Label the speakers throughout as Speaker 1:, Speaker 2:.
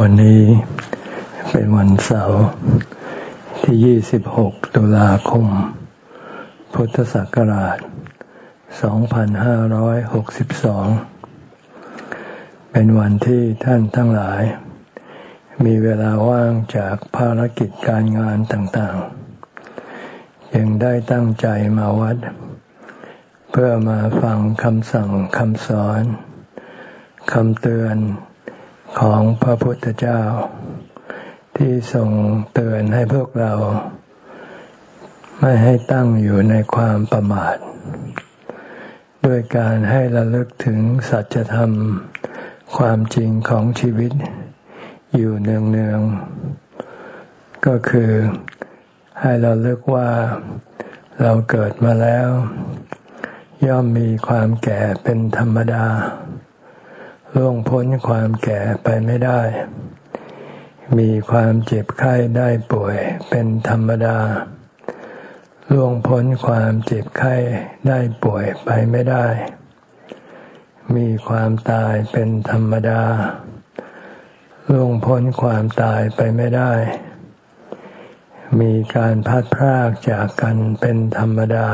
Speaker 1: วันนี้เป็นวันเสาร์ที่ 26 ตุลาคม พุทธศักราช 2562 เป็นวันที่ท่านทั้งหลาย มีเวลาว่างจากภารกิจการงานต่างๆ ยังได้ตั้งใจมาวัด เพื่อมาฟังคำสั่งคำสอนคำเตือน ของพระพุทธเจ้า ที่ทรงเตือนให้พวกเรา ไม่ให้ตั้งอยู่ในความประมาท ด้วยการให้ระลึกถึงสัจธรรม ความจริงของชีวิต อยู่เนืองๆก็คือให้เราเลิกว่าเราเกิดมาแล้ว ย่อมมีความแก่เป็นธรรมดา ล่วงพ้นความแก่ไปไม่ได้ มีความเจ็บไข้ได้ป่วยเป็นธรรมดา ล่วงพ้นความเจ็บไข้ได้ป่วยไปไม่ได้ มีความตายเป็นธรรมดา ล่วงพ้นความตายไปไม่ได้ มีการพัดพรากจากกันเป็นธรรมดา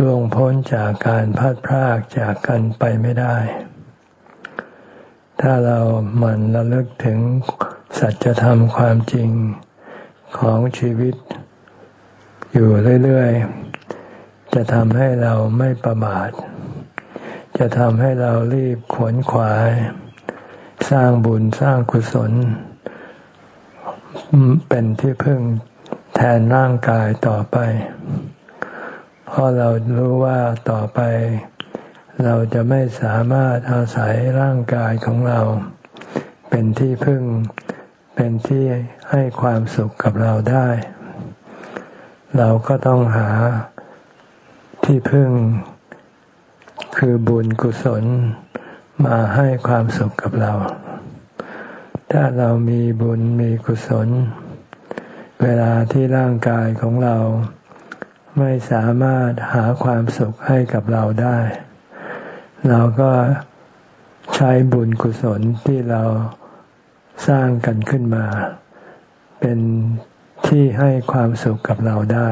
Speaker 1: ล่วงพ้นจากการพัดพรากจากกันไปไม่ได้ ถ้าเราหมั่นระลึกถึงสัจธรรมความจริงของชีวิต อยู่เรื่อยๆ จะทำให้เราไม่ประมาท จะทำให้เรารีบขวนขวาย สร้างบุญสร้างกุศล เป็นที่พึ่งแทนร่างกายต่อไป เพราะเรารู้ว่าต่อไป เราจะไม่สามารถอาศัยร่างกายของเรา เป็นที่พึ่ง เป็นที่ให้ความสุขกับเราได้ เราก็ต้องหาที่พึ่ง คือบุญกุศลมาให้ความสุขกับเรา ถ้าเรามีบุญมีกุศล เวลาที่ร่างกายของเรา ไม่สามารถหาความสุขให้กับเราได้ เราก็ใช้บุญกุศลที่เราสร้างกันขึ้นมา เป็นที่ให้ความสุขกับเราได้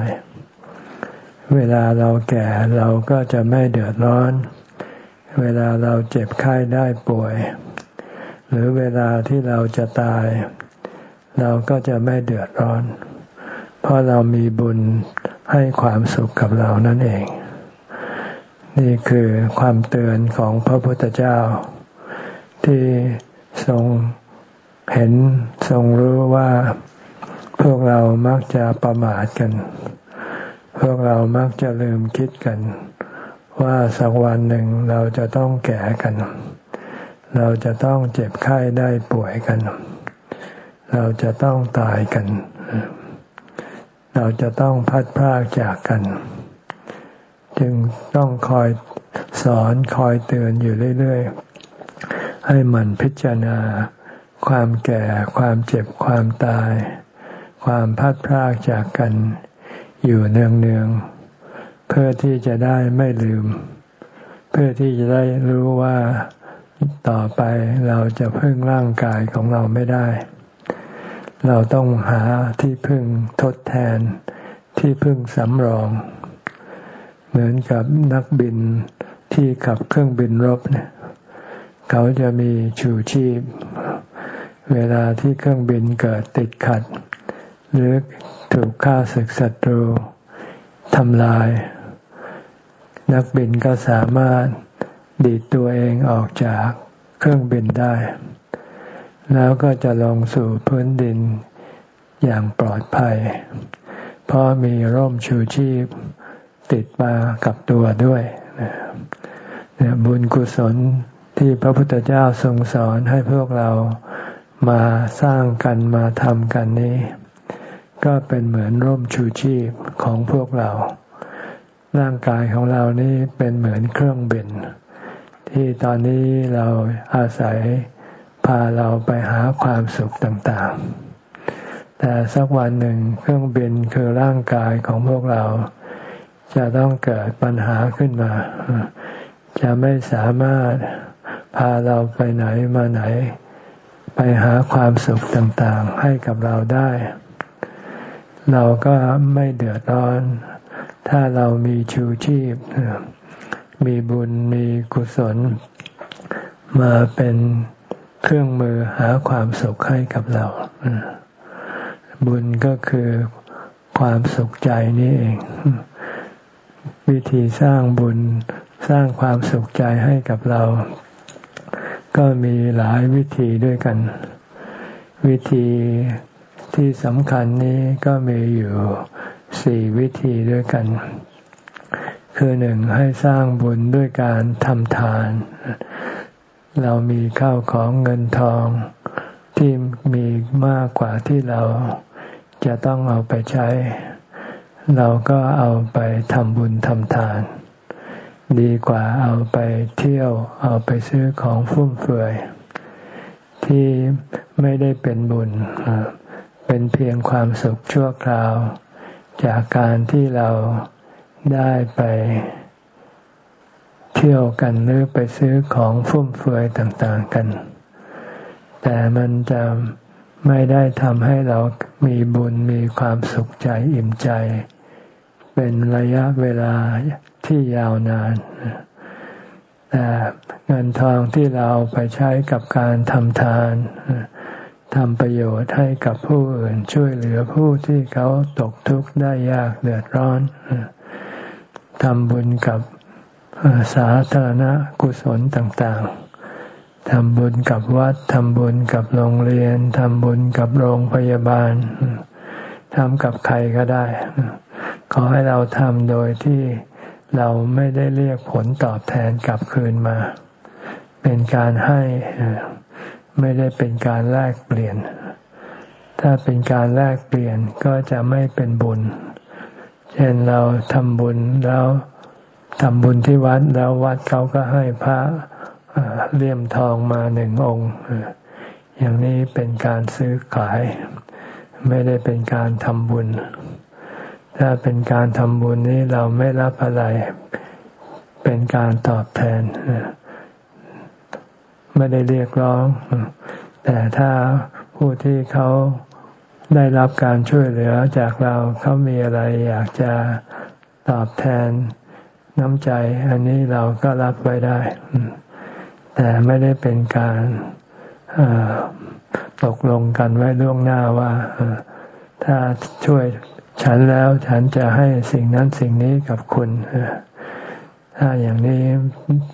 Speaker 1: เวลาเราแก่เราก็จะไม่เดือดร้อน เวลาเราเจ็บไข้ได้ป่วย หรือเวลาที่เราจะตาย เราก็จะไม่เดือดร้อน เพราะเรามีบุญให้ความสุขกับเรานั่นเอง นี่คือความเตือนของพระพุทธเจ้า ที่ทรงเห็นทรงรู้ว่าพวกเรามักจะประมาทกัน พวกเรามักจะลืมคิดกัน ว่าสักวันหนึ่งเราจะต้องแก่กัน เราจะต้องเจ็บไข้ได้ป่วยกัน เราจะต้องตายกัน เราจะต้องพัดพรากจากกัน จึงต้องคอยสอนคอยเตือนอยู่เรื่อยๆ ให้มันพิจารณา ความแก่ ความเจ็บความตาย ความพัดพรากจากกัน อยู่เนืองๆ เพื่อที่จะได้ไม่ลืม เพื่อที่จะได้รู้ว่าต่อไปเราจะพึ่งร่างกายของเราไม่ได้ เราต้องหาที่พึ่งทดแทนที่พึ่งสำรอง เหมือนกับนักบินที่ขับเครื่องบินรบเนี่ยเขาจะมีชูชีพ เวลาที่เครื่องบินเกิดติดขัด หรือถูกฆ่าศึกศัตรูทำลาย นักบินก็สามารถดีดตัวเองออกจากเครื่องบินได้ แล้วก็จะลงสู่พื้นดินอย่างปลอดภัย เพราะมีร่มชูชีพ ติดมากับตัวด้วยเนี่ยบุญกุศลที่พระพุทธเจ้าทรงสอนให้พวกเรามาสร้างกันมาทำกันนี้ ก็เป็นเหมือนร่มชูชีพของพวกเรา ร่างกายของเรานี่เป็นเหมือนเครื่องบิน ที่ตอนนี้เราอาศัยพาเราไปหาความสุขต่างๆ แต่สักวันหนึ่งเครื่องบินคือร่างกายของพวกเรา จะต้องเกิดปัญหาขึ้นมา จะไม่สามารถพาเราไปไหนมาไหน ไปหาความสุขต่างๆ ให้กับเราได้ เราก็ไม่เดือดร้อน ถ้าเรามีชูชีพ มีบุญมีกุศล มาเป็นเครื่องมือหาความสุขให้กับเรา บุญก็คือความสุขใจนี่เอง วิธีสร้างบุญสร้างความสุขใจให้กับเรา ก็มีหลายวิธีด้วยกัน วิธีที่สำคัญนี้ก็มีอยู่สี่วิธีด้วยกัน คือหนึ่งให้สร้างบุญด้วยการทำทาน เรามีข้าวของเงินทองที่มีมากกว่าที่เราจะต้องเอาไปใช้ เราก็เอาไปทำบุญทำทาน ดีกว่าเอาไปเที่ยวเอาไปซื้อของฟุ่มเฟือย ที่ไม่ได้เป็นบุญ เป็นเพียงความสุขชั่วคราว จากการที่เราได้ไปเที่ยวกันหรือไปซื้อของฟุ่มเฟือยต่างๆกัน แต่มันจะไม่ได้ทำให้เรามีบุญมีความสุขใจอิ่มใจ เป็นระยะเวลาที่ยาวนานแต่เงินทองที่เราไปใช้กับการทำทานทำประโยชน์ให้กับผู้อื่นช่วยเหลือผู้ที่เขาตกทุกข์ได้ยากเดือดร้อนทำบุญกับสาธารณกุศลต่างๆทำบุญกับวัดทำบุญกับโรงเรียนทำบุญกับโรงพยาบาลทำกับใครก็ได้ ขอให้เราทำโดยที่เราไม่ได้เรียกผลตอบแทนกลับคืนมา เป็นการให้ไม่ได้เป็นการแลกเปลี่ยน ถ้าเป็นการแลกเปลี่ยนก็จะไม่เป็นบุญ เช่นเราทำบุญแล้วทำบุญที่วัดแล้ววัดเขาก็ให้พระเลี่ยมทองมาหนึ่งองค์ อย่างนี้เป็นการซื้อขาย ไม่ได้เป็นการทำบุญ ถ้าเป็นการทำบุญนี้เราไม่รับอะไร เป็นการตอบแทน ไม่ได้เรียกร้อง แต่ถ้าผู้ที่เขาได้รับการช่วยเหลือจากเราเขามีอะไรอยากจะตอบแทนน้ำใจ อันนี้เราก็รับไว้ได้ แต่ไม่ได้เป็นการตกลงกันไว้ล่วงหน้าว่าถ้าช่วย ฉันแล้วฉันจะให้สิ่งนั้นสิ่งนี้กับคุณ ถ้าอย่างนี้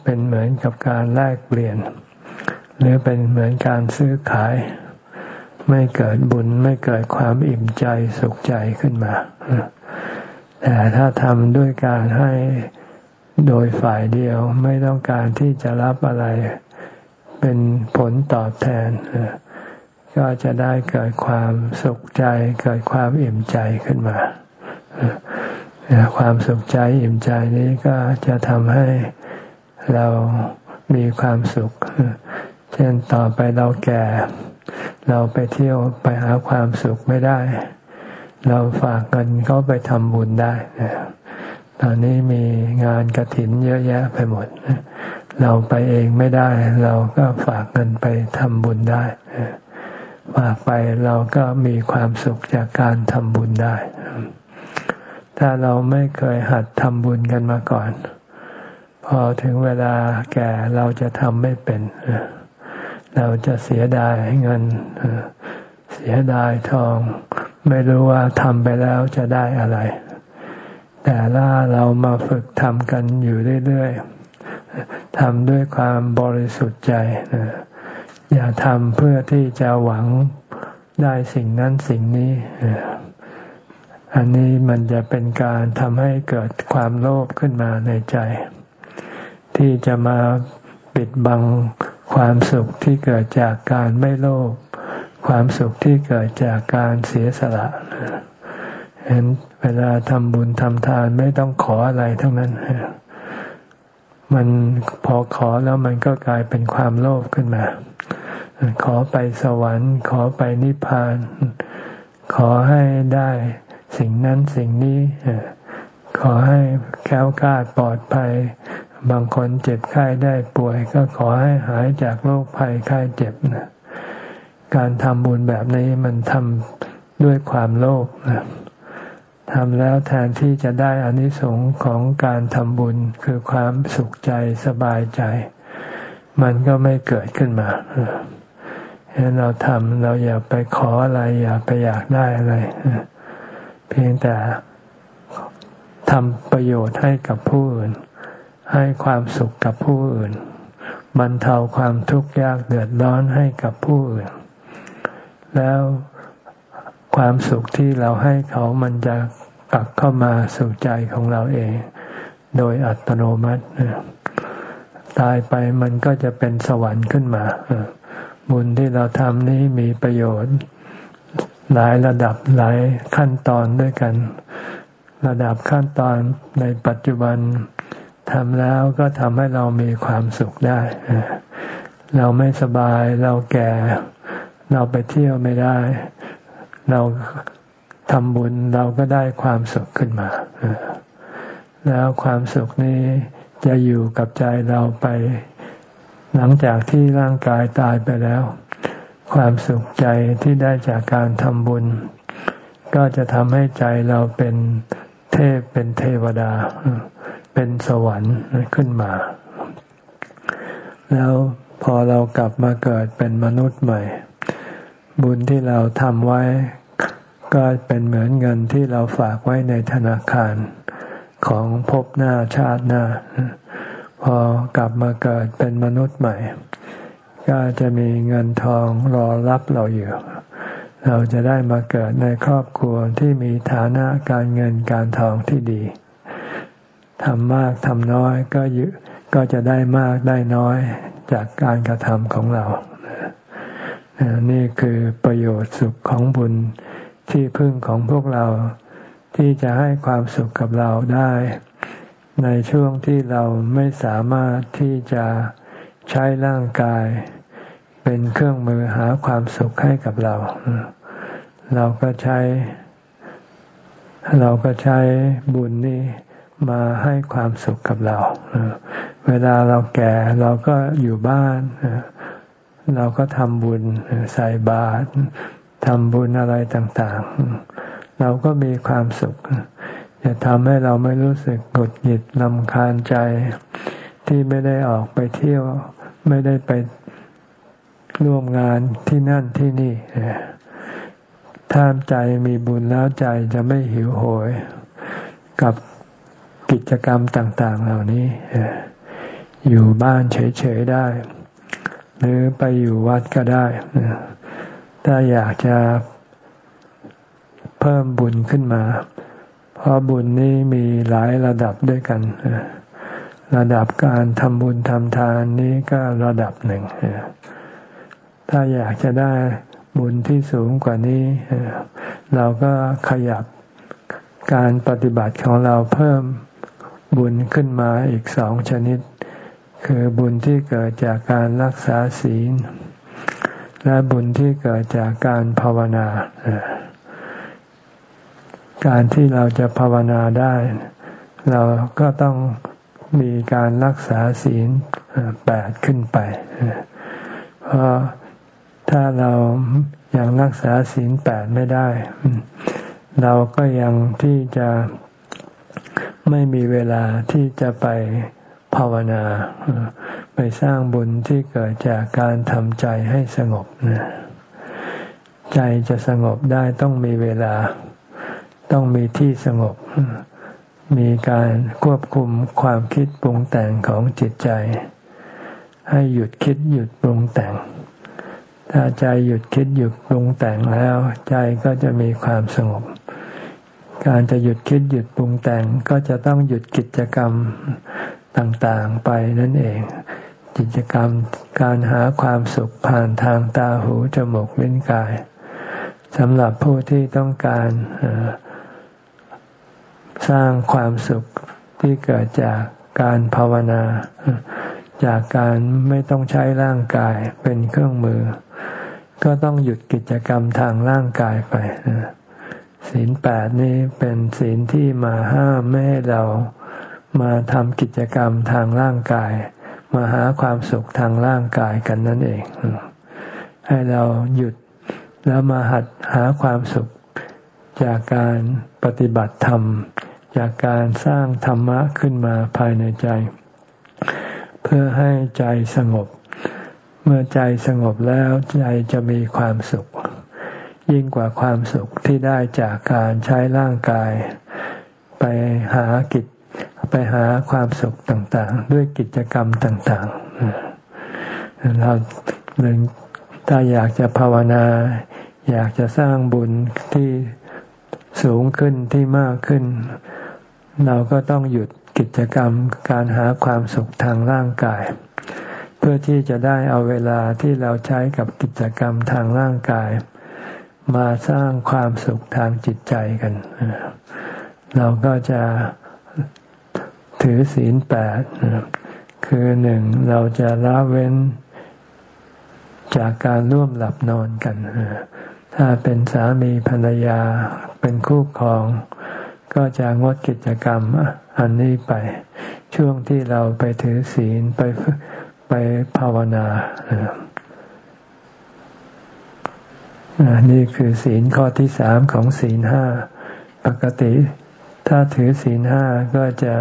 Speaker 1: เป็นเหมือนกับการแลกเปลี่ยน หรือเป็นเหมือนการซื้อขาย ไม่เกิดบุญไม่เกิดความอิ่มใจสุขใจขึ้นมา แต่ถ้าทำด้วยการให้โดยฝ่ายเดียวไม่ต้องการที่จะรับอะไรเป็นผลตอบแทน ก็จะได้เกิดความสุขใจ เกิดความอิ่มใจขึ้นมา ความสุขใจอิ่มใจนี้ก็จะทำให้เรามีความสุข เช่นต่อไปเราแก่ เราไปเที่ยวไปหาความสุขไม่ได้ เราฝากเงินเขาไปทำบุญได้ ตอนนี้มีงานกระถินเยอะแยะไปหมด เราไปเองไม่ได้ เราก็ฝากเงินไปทำบุญได้ ฝากไปเราก็มีความสุขจากการทำบุญได้ ถ้าเราไม่เคยหัดทำบุญกันมาก่อน พอถึงเวลาแก่เราจะทำไม่เป็น เราจะเสียดายเงิน เสียดายทอง ไม่รู้ว่าทำไปแล้วจะได้อะไร แต่ละเรามาฝึกทำกันอยู่เรื่อยๆทำด้วยความบริสุทธิ์ใจ อย่าทำเพื่อที่จะหวังได้สิ่งนั้นสิ่งนี้ อันนี้มันจะเป็นการทำให้เกิดความโลภขึ้นมาในใจ ที่จะมาปิดบังความสุขที่เกิดจากการไม่โลภความสุขที่เกิดจากการเสียสละเห็นเวลาทำบุญทำทานไม่ต้องขออะไรทั้งนั้น มันพอขอแล้วมันก็กลายเป็นความโลภขึ้นมา ขอไปสวรรค์ ขอไปนิพพาน ขอให้ได้สิ่งนั้นสิ่งนี้ ขอให้แค้วคาดปลอดภัย บางคนเจ็บไข้ได้ป่วย ก็ขอให้หายจากโรคภัยไข้เจ็บนะการทำบุญแบบนี้มันทำด้วยความโลภนะ ทำแล้วแทนที่จะได้อานิสงส์ของการทำบุญคือความสุขใจสบายใจ มันก็ไม่เกิดขึ้นมาเห็นเราทำเราอย่าไปขออะไร อย่าไปอยากได้อะไร เพียงแต่ทำประโยชน์ให้กับผู้อื่น ให้ความสุขกับผู้อื่นบรรเทาความทุกข์ยากเดือดร้อนให้กับผู้อื่น แล้ว ความสุขที่เราให้เขามันจะกลับเข้ามาสู่ใจของเราเอง โดยอัตโนมัติตายไปมันก็จะเป็นสวรรค์ขึ้นมาบุญที่เราทำนี้มีประโยชน์ หลายระดับหลายขั้นตอนด้วยกัน ระดับขั้นตอนในปัจจุบันทำแล้วก็ทำให้เรามีความสุขได้ เราไม่สบายเราแก่ เราไปเที่ยวไม่ได้ เราทำบุญเราก็ได้ความสุขขึ้นมา แล้วความสุขนี้จะอยู่กับใจเราไป หลังจากที่ร่างกายตายไปแล้ว ความสุขใจที่ได้จากการทำบุญ ก็จะทำให้ใจเราเป็นเทพเป็นเทวดา เป็นสวรรค์ขึ้นมา แล้วพอเรากลับมาเกิดเป็นมนุษย์ใหม่ บุญที่เราทำไว้ ก็เป็นเหมือนเงินที่เราฝากไว้ในธนาคารของภพหน้าชาติหน้า พอกลับมาเกิดเป็นมนุษย์ใหม่ ก็จะมีเงินทองรอรับเราอยู่ เราจะได้มาเกิดในครอบครัวที่มีฐานะการเงินการทองที่ดีทำมากทำน้อยก็ยก็จะได้มากได้น้อยจากการกระทำของเรา นี่คือประโยชน์สุขของบุญ ที่พึ่งของพวกเราที่จะให้ความสุขกับเราได้ ในช่วงที่เราไม่สามารถที่จะใช้ร่างกาย เป็นเครื่องมือหาความสุขให้กับเรา เราก็ใช้ เราก็ใช้บุญนี้มาให้ความสุขกับเรา เวลาเราแก่เราก็อยู่บ้าน เราก็ทำบุญใส่บาตร ทำบุญอะไรต่างๆ เราก็มีความสุข จะทำให้เราไม่รู้สึกหงุดหงิดลำคาญใจ ที่ไม่ได้ออกไปเที่ยว ไม่ได้ไปร่วมงานที่นั่นที่นี่ถ้าใจมีบุญแล้วใจจะไม่หิวโหย กับกิจกรรมต่าง ๆ เหล่านี้ อยู่บ้านเฉย ๆ ได้ หรือไปอยู่วัดก็ได้ ถ้าอยากจะเพิ่มบุญขึ้นมา เพราะบุญนี้มีหลายระดับด้วยกัน ระดับการทำบุญทำทานนี้ก็ระดับหนึ่ง ถ้าอยากจะได้บุญที่สูงกว่านี้ เราก็ขยับการปฏิบัติของเราเพิ่มบุญขึ้นมาอีกสองชนิด คือบุญที่เกิดจากการรักษาศีล และบุญที่เกิดจากการภาวนา การที่เราจะภาวนาได้ เราก็ต้องมีการรักษาศีลแปดขึ้นไป เพราะถ้าเรายัางรักษาศีลแปดไม่ได้ เราก็ยังที่จะไม่มีเวลาที่จะไปภาวนา ไปสร้างบุญที่เกิดจากการทำใจให้สงบใจจะสงบได้ต้องมีเวลา ต้องมีที่สงบ มีการควบคุมความคิดปรุงแต่งของจิตใจ ให้หยุดคิดหยุดปรุงแต่ง ถ้าใจหยุดคิดหยุดปรุงแต่งแล้ว ใจก็จะมีความสงบ การจะหยุดคิดหยุดปรุงแต่งก็จะต้องหยุดกิจกรรมต่างๆไปนั่นเอง กิจกรรมการหาความสุขผ่านทางตาหูจมูกลิ้นกายสำหรับผู้ที่ต้องการสร้างความสุขที่เกิดจากการภาวนา จากการไม่ต้องใช้ร่างกายเป็นเครื่องมือ ก็ต้องหยุดกิจกรรมทางร่างกายไปศีลแปดนี้เป็นศีลที่มาห้ามไม่ให้เรามาทำกิจกรรมทางร่างกาย มาหาความสุขทางร่างกายกันนั่นเอง ให้เราหยุดแล้วมาหัดหาความสุขจากการปฏิบัติธรรม จากการสร้างธรรมะขึ้นมาภายในใจ เพื่อให้ใจสงบ เมื่อใจสงบแล้วใจจะมีความสุข ยิ่งกว่าความสุขที่ได้จากการใช้ร่างกาย ไปหากิจ ไปหาความสุขต่างๆ ด้วยกิจกรรมต่างๆ เราหนึ่งถ้าอยากจะภาวนา อยากจะสร้างบุญที่สูงขึ้นที่มากขึ้น เราก็ต้องหยุดกิจกรรมการหาความสุขทางร่างกาย เพื่อที่จะได้เอาเวลาที่เราใช้กับกิจกรรมทางร่างกาย มาสร้างความสุขทางจิตใจกัน เราก็จะ ถือศีลแปดคือหนึ่งเราจะละเว้นจากการร่วมหลับนอนกัน ถ้าเป็นสามีภรรยาเป็นคู่ครอง ก็จะงดกิจกรรมอันนี้ไป ช่วงที่เราไปถือศีลไปไปภาวนานี่คือศีลข้อที่สามของศีลห้า ปกติ ถ้าถือศีลห้าก็จะ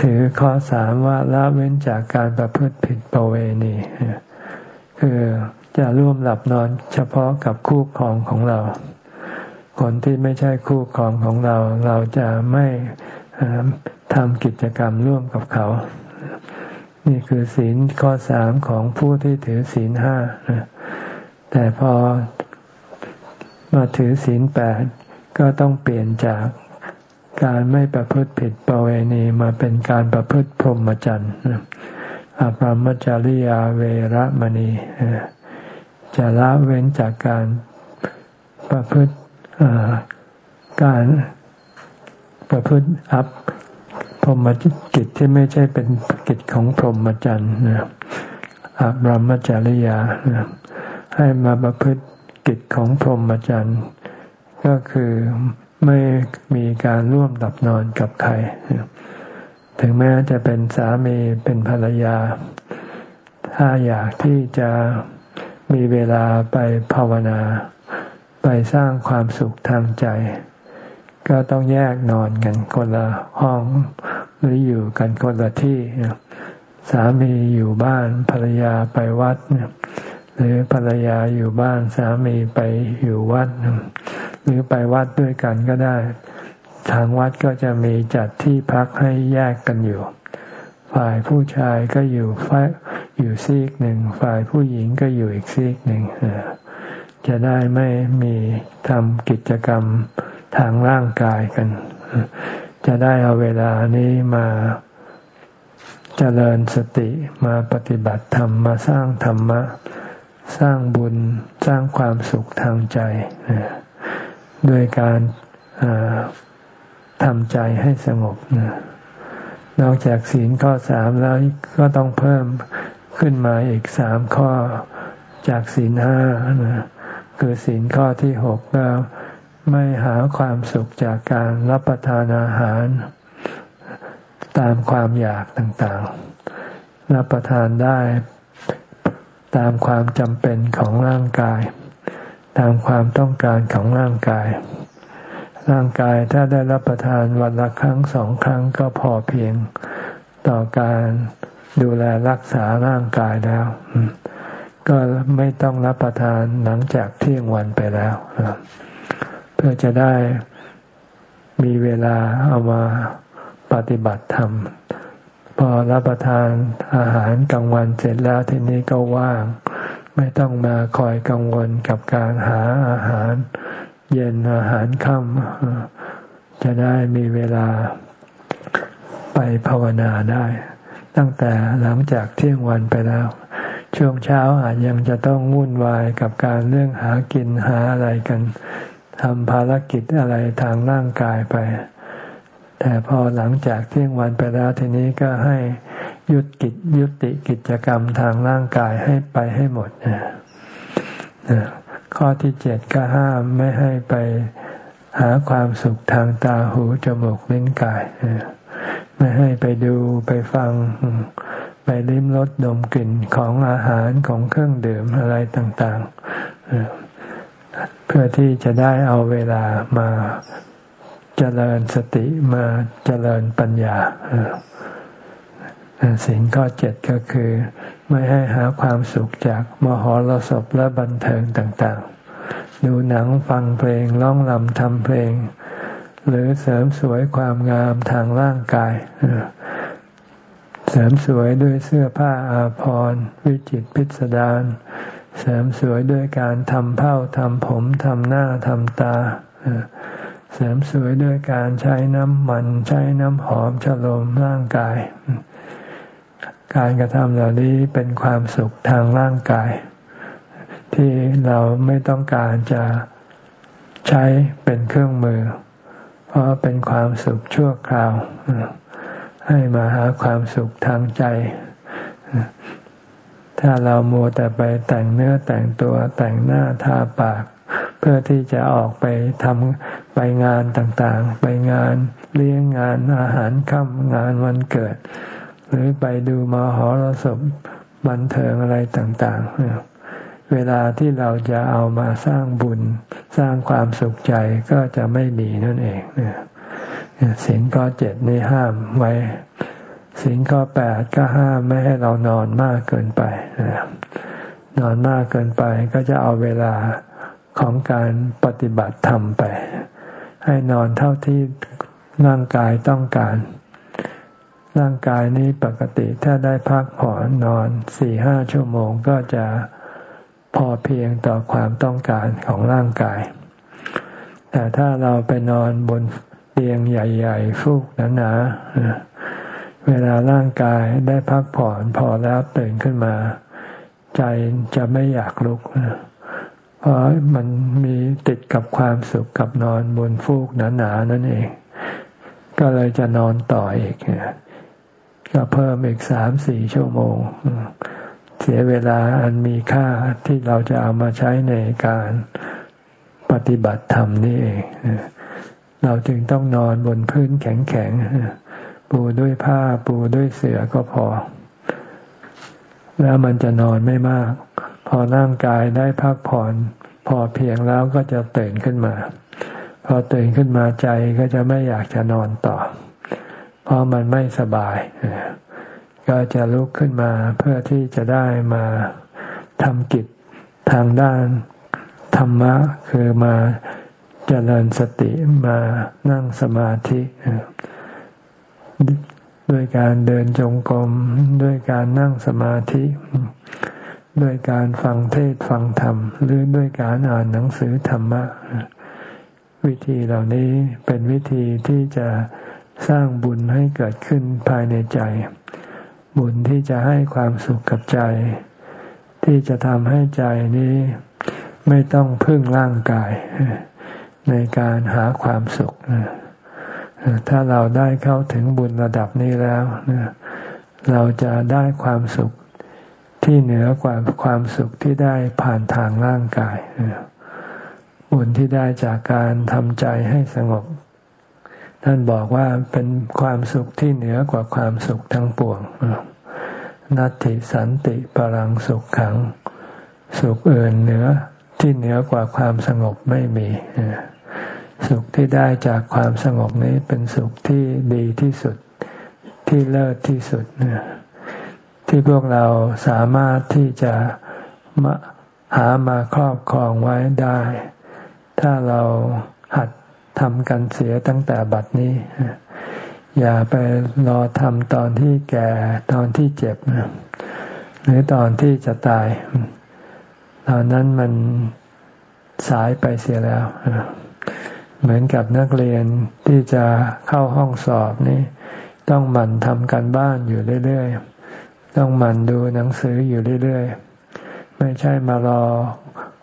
Speaker 1: ถือข้อสามว่าละเว้นจากการประพฤติผิดประเวณีคือจะร่วมหลับนอนเฉพาะกับคู่ครองของเรา คนที่ไม่ใช่คู่ครองของเรา เราจะไม่ทำกิจกรรมร่วมกับเขา นี่คือศีลข้อสามของผู้ที่ถือศีลห้าแต่พอมาถือศีลแปดก็ต้องเปลี่ยนจาก การไม่ประพฤติผิดประเวณีมาเป็นการประพฤติพรหมจรรย์อภรมจริยาเวรมณีจะละเว้นจากการประพฤติการประพฤติอัพพรหมกิจที่ไม่ใช่เป็นกิจของพรหมจรรย์นะอับรมจริยาให้มาประพฤติกิจของพรหมจรรย์ก็คือ ไม่มีการร่วมหลับนอนกับใคร ถึงแม้จะเป็นสามีเป็นภรรยา ถ้าอยากที่จะมีเวลาไปภาวนา ไปสร้างความสุขทางใจ ก็ต้องแยกนอนกันคนละห้อง หรืออยู่กันคนละที่ สามีอยู่บ้านภรรยาไปวัด หรือภรรยาอยู่บ้านสามีไปอยู่วัด หรือไปวัดด้วยกันก็ได้ ทางวัดก็จะมีจัดที่พักให้แยกกันอยู่ ฝ่ายผู้ชายก็อยู่ฝ่ายอยู่ซีกหนึ่ง ฝ่ายผู้หญิงก็อยู่อีกซีกหนึ่งจะได้ไม่มีทำกิจกรรมทางร่างกายกัน จะได้เอาเวลานี้มาเจริญสติมาปฏิบัติธรรมมาสร้างธรรมะ สร้างบุญสร้างความสุขทางใจ ด้วยการทำใจให้สงบนอกจากศีลข้อสามแล้วก็ต้องเพิ่มขึ้นมาอีกสามข้อจากศีลห้านะคือศีลข้อที่หกก็ไม่หาความสุขจากการรับประทานอาหาร ตามความอยากต่างๆ รับประทานได้ตามความจำเป็นของร่างกาย ตามความต้องการของร่างกาย ร่างกายถ้าได้รับประทานวันละครั้งสองครั้งก็พอเพียงต่อการดูแลรักษาร่างกายแล้ว ก็ไม่ต้องรับประทานหลังจากเที่ยงวันไปแล้ว เพื่อจะได้มีเวลาเอามาปฏิบัติธรรม พอรับประทานอาหารกลางวันเสร็จแล้วทีนี้ก็ว่าง ไม่ต้องมาคอยกังวลกับการหาอาหาร เย็นอาหารค่ำจะได้มีเวลาไปภาวนาได้ ตั้งแต่หลังจากเที่ยงวันไปแล้ว ช่วงเช้าอาจยังจะต้องวุ่นวายกับการเรื่องหากินหาอะไรกันทำภารกิจอะไรทางร่างกายไป แต่พอหลังจากเที่ยงวันไปแล้วทีนี้ก็ให้ ยุติยุติกิจกรรมทางร่างกายให้ไปให้หมดข้อที่เจ็ดก็ห้ามไม่ให้ไปหาความสุขทางตาหูจมูกลิ้นกาย ไม่ให้ไปดูไปฟัง ไปลิ้มรสดมกลิ่นของอาหารของเครื่องดื่มอะไรต่างๆ เพื่อที่จะได้เอาเวลามาเจริญสติมาเจริญปัญญา สิ่งข้อเจ็ดก็คือ ไม่ให้หาความสุขจากมหรสพและบันเทิงต่างๆ ดูหนังฟังเพลงร้องลำทำเพลง หรือเสริมสวยความงามทางร่างกาย เสริมสวยด้วยเสื้อผ้าอาภรณ์วิจิตพิสดารเสริมสวยด้วยการทำเผ้าทำผมทำหน้าทำตา เสริมสวยด้วยการใช้น้ำมัน ใช้น้ำหอมฉลมร่างกาย การกระทำเหล่านี้เป็นความสุขทางร่างกาย ที่เราไม่ต้องการจะใช้เป็นเครื่องมือ เพราะเป็นความสุขชั่วคราว ให้มาหาความสุขทางใจ ถ้าเราโมแต่ไปแต่งเนื้อแต่งตัวแต่งหน้าทาปาก เพื่อที่จะออกไปทำไปงานต่างๆ ไปงานเลี้ยงงานอาหารค่ำงานวันเกิด หรือไปดูมหรสพบันเทิงอะไรต่าง ๆ เวลาที่เราจะเอามาสร้างบุญสร้างความสุขใจก็จะไม่มีนั่นเองสิ่งก็เจ็ดนี่ห้ามไว้สิ่งข้อแปดก็ห้ามไม่ให้เรานอนมากเกินไปนอนมากเกินไปก็จะเอาเวลาของการปฏิบัติธรรมไป ให้นอนเท่าที่ร่างกายต้องการ ร่างกายนี้ปกติถ้าได้พักผ่อนนอนสี่ห้าชั่วโมงก็จะพอเพียงต่อความต้องการของร่างกาย แต่ถ้าเราไปนอนบนเตียงใหญ่ๆ ฟูกหนาๆ เวลาร่างกายได้พักผ่อนพอแล้วตื่นขึ้นมา ใจจะไม่อยากลุก เพราะมันมีติดกับความสุขกับนอนบนฟูกหนาๆนั่นเอง ก็เลยจะนอนต่ออีก ก็เพิ่มอีกสามสี่ชั่วโมง เสียเวลาอันมีค่าที่เราจะเอามาใช้ในการปฏิบัติธรรมนี่เองเราจึงต้องนอนบนพื้นแข็งๆปูด้วยผ้าปูด้วยเสื่อก็พอ แล้วมันจะนอนไม่มาก พอร่างกายได้พักผ่อน พอเพียงแล้วก็จะตื่นขึ้นมา พอตื่นขึ้นมาใจก็จะไม่อยากจะนอนต่อ เพราะมันไม่สบาย ก็จะลุกขึ้นมาเพื่อที่จะได้มาทำกิจทางด้านธรรมะ คือมาเจริญสติมานั่งสมาธิด้วยการเดินจงกรมด้วยการนั่งสมาธิ ด้วยการฟังเทศฟังธรรม หรือด้วยการอ่านหนังสือธรรมะ วิธีเหล่านี้เป็นวิธีที่จะ สร้างบุญให้เกิดขึ้นภายในใจ บุญที่จะให้ความสุขกับใจ ที่จะทำให้ใจนี้ไม่ต้องพึ่งร่างกาย ในการหาความสุข ถ้าเราได้เข้าถึงบุญระดับนี้แล้วเราจะได้ความสุขที่เหนือกว่าความสุขที่ได้ผ่านทางร่างกายบุญที่ได้จากการทำใจให้สงบ ท่านบอกว่าเป็นความสุขที่เหนือกว่าความสุขทั้งปวงนัตติสันติปรังสุขขัง สุขอื่นเหนือที่เหนือกว่าความสงบไม่มีสุขที่ได้จากความสงบนี้เป็นสุขที่ดีที่สุดที่เลิศที่สุดที่พวกเราสามารถที่จะมาหามาครอบครองไว้ได้ ถ้าเราหัด ทำกันเสียตั้งแต่บัดนี้ อย่าไปรอทำตอนที่แก่ตอนที่เจ็บ หรือตอนที่จะตายตอนนั้นมันสายไปเสียแล้ว เหมือนกับนักเรียนที่จะเข้าห้องสอบนี่ต้องหมั่นทำการบ้านอยู่เรื่อยๆ ต้องหมั่นดูหนังสืออยู่เรื่อยๆ ไม่ใช่มารอ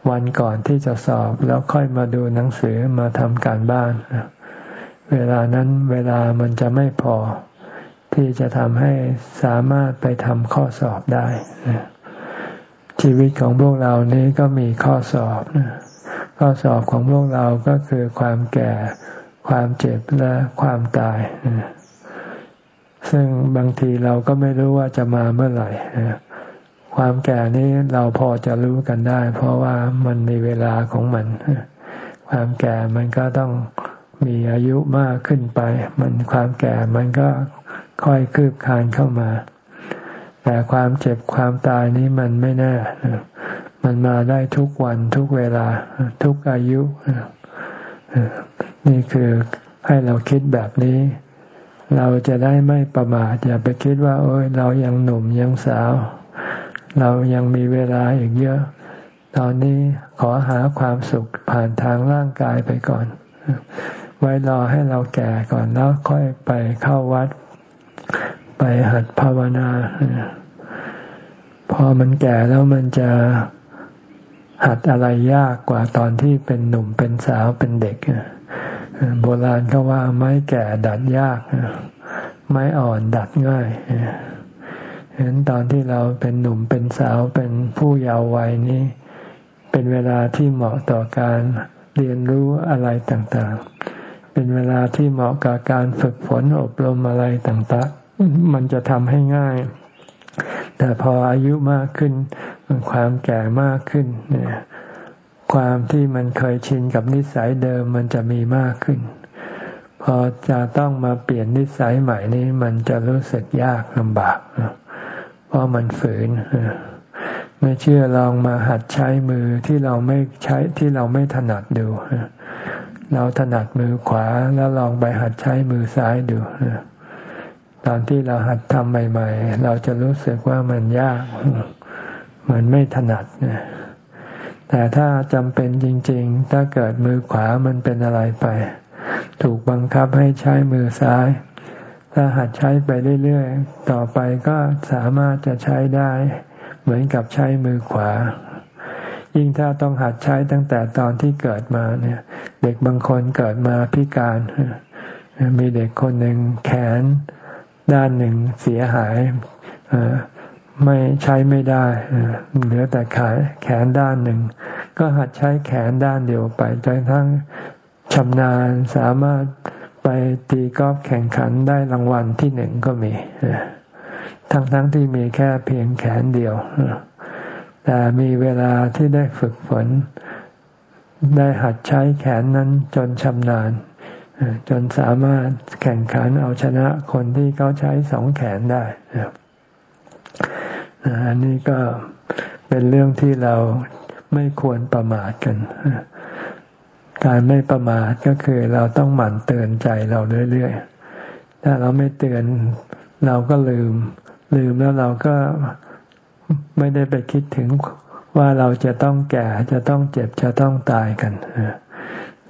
Speaker 1: วันก่อนที่จะสอบแล้วค่อยมาดูหนังสือมาทำการบ้าน เวลานั้นเวลามันจะไม่พอ ที่จะทำให้สามารถไปทำข้อสอบได้ ชีวิตของพวกเรานี้ก็มีข้อสอบข้อสอบของพวกเราก็คือความแก่ ความเจ็บและความตาย ซึ่งบางทีเราก็ไม่รู้ว่าจะมาเมื่อไหร่ ความแก่นี้เราพอจะรู้กันได้ เพราะว่ามันมีเวลาของมัน ความแก่มันก็ต้องมีอายุมากขึ้นไป มันความแก่มันก็ค่อยคืบคลานเข้ามา แต่ความเจ็บความตายนี้มันไม่แน่ มันมาได้ทุกวันทุกเวลาทุกอายุ นี่คือให้เราคิดแบบนี้ เราจะได้ไม่ประมาทอย่าไปคิดว่า โอ้ยเรายังหนุ่มยังสาว เรายังมีเวลาอีกเยอะ ตอนนี้ขอหาความสุขผ่านทางร่างกายไปก่อน ไว้รอให้เราแก่ก่อนแล้วค่อยไปเข้าวัด ไปหัดภาวนา พอมันแก่แล้วมันจะหัดอะไรยากกว่าตอนที่เป็นหนุ่มเป็นสาวเป็นเด็ก โบราณก็ว่าไม้แก่ดัดยาก ไม้อ่อนดัดง่าย เห็นตอนที่เราเป็นหนุ่มเป็นสาวเป็นผู้เยาว์วัยนี้ เป็นเวลาที่เหมาะต่อการเรียนรู้อะไรต่างๆ เป็นเวลาที่เหมาะกับการฝึกฝนอบรมอะไรต่างๆ มันจะทำให้ง่าย แต่พออายุมากขึ้น ความแก่มากขึ้นเนี่ยความที่มันเคยชินกับนิสัยเดิมมันจะมีมากขึ้น พอจะต้องมาเปลี่ยนนิสัยใหม่นี้มันจะรู้สึกยากลำบาก เพราะมันฝืน ไม่เชื่อลองมาหัดใช้มือที่เราไม่ใช้ที่เราไม่ถนัดดู เราถนัดมือขวาแล้วลองไปหัดใช้มือซ้ายดู ตอนที่เราหัดทำใหม่ ๆ เราจะรู้สึกว่ามันยาก มันไม่ถนัดนี่ยแต่ถ้าจำเป็นจริง ๆ ถ้าเกิดมือขวามันเป็นอะไรไป ถูกบังคับให้ใช้มือซ้าย ถ้าหัดใช้ไปเรื่อยๆ ต่อไปก็สามารถจะใช้ได้ เหมือนกับใช้มือขวา ยิ่งถ้าต้องหัดใช้ตั้งแต่ตอนที่เกิดมาเนี่ย เด็กบางคนเกิดมาพิการ มีเด็กคนหนึ่งแขนด้านหนึ่งเสียหายไม่ใช้ไม่ได้เหลือแต่ขาแขนด้านหนึ่ง ก็หัดใช้แขนด้านเดียวไปจนทั้งชำนาญสามารถ ตีกอล์ฟแข่งขันได้รางวัลที่หนึ่งก็มีทั้งทั้งที่มีแค่เพียงแขนเดียว แต่มีเวลาที่ได้ฝึกฝน ได้หัดใช้แขนนั้นจนชำนาญ จนสามารถแข่งขันเอาชนะคนที่เขาใช้สองแขนได้อันนี้ก็เป็นเรื่องที่เราไม่ควรประมาทกัน การไม่ประมาทก็คือเราต้องหมั่นเตือนใจเราเรื่อยๆ ถ้าเราไม่เตือนเราก็ลืม ลืมแล้วเราก็ไม่ได้ไปคิดถึงว่าเราจะต้องแก่จะต้องเจ็บจะต้องตายกัน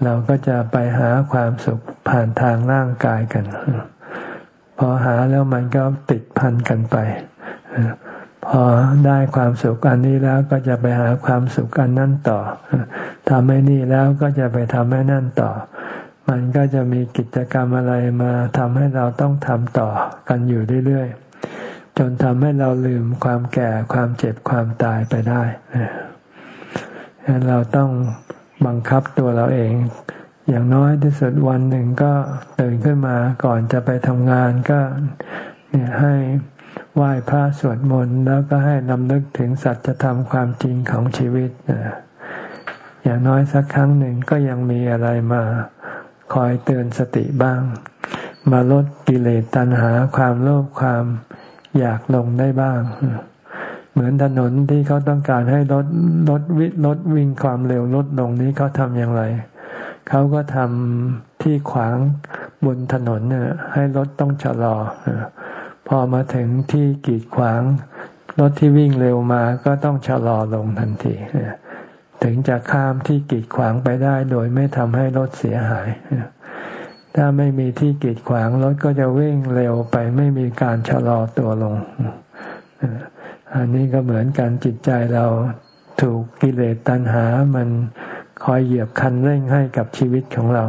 Speaker 1: เราก็จะไปหาความสุขผ่านทางร่างกายกัน พอหาแล้วมันก็ติดพันกันไป พอได้ความสุขอันนี้แล้วก็จะไปหาความสุขอันนั้นต่อทำให้นี่แล้วก็จะไปทำให้นั่นต่อ มันก็จะมีกิจกรรมอะไรมาทำให้เราต้องทำต่อกันอยู่เรื่อยๆ จนทำให้เราลืมความแก่ความเจ็บความตายไปได้เราต้องบังคับตัวเราเอง อย่างน้อยที่สุดวันหนึ่งก็ตื่นขึ้นมาก่อนจะไปทำงานก็เนี่ยให้ ไหว้พระสวดมนต์แล้วก็ให้นำนึกถึงสัจธรรมความจริงของชีวิตอย่างน้อยสักครั้งหนึ่งก็ยังมีอะไรมาคอยเตือนสติบ้าง มาลดกิเลสตัณหาความโลภความอยากลงได้บ้าง เหมือนถนนที่เขาต้องการให้รถรถวิรถวิ่งความเร็วลดลงนี้เขาทำอย่างไร เขาก็ทำที่ขวางบนถนนเนี่ยให้รถต้องชะลอ พอมาถึงที่กีดขวาง รถที่วิ่งเร็วมาก็ต้องชะลอลงทันที ถึงจะข้ามที่กีดขวางไปได้โดยไม่ทำให้รถเสียหาย ถ้าไม่มีที่กีดขวาง รถก็จะวิ่งเร็วไปไม่มีการชะลอตัวลง อันนี้ก็เหมือนกันจิตใจเราถูกกิเลสตัณหา มันคอยเหยียบคันเร่งให้กับชีวิตของเรา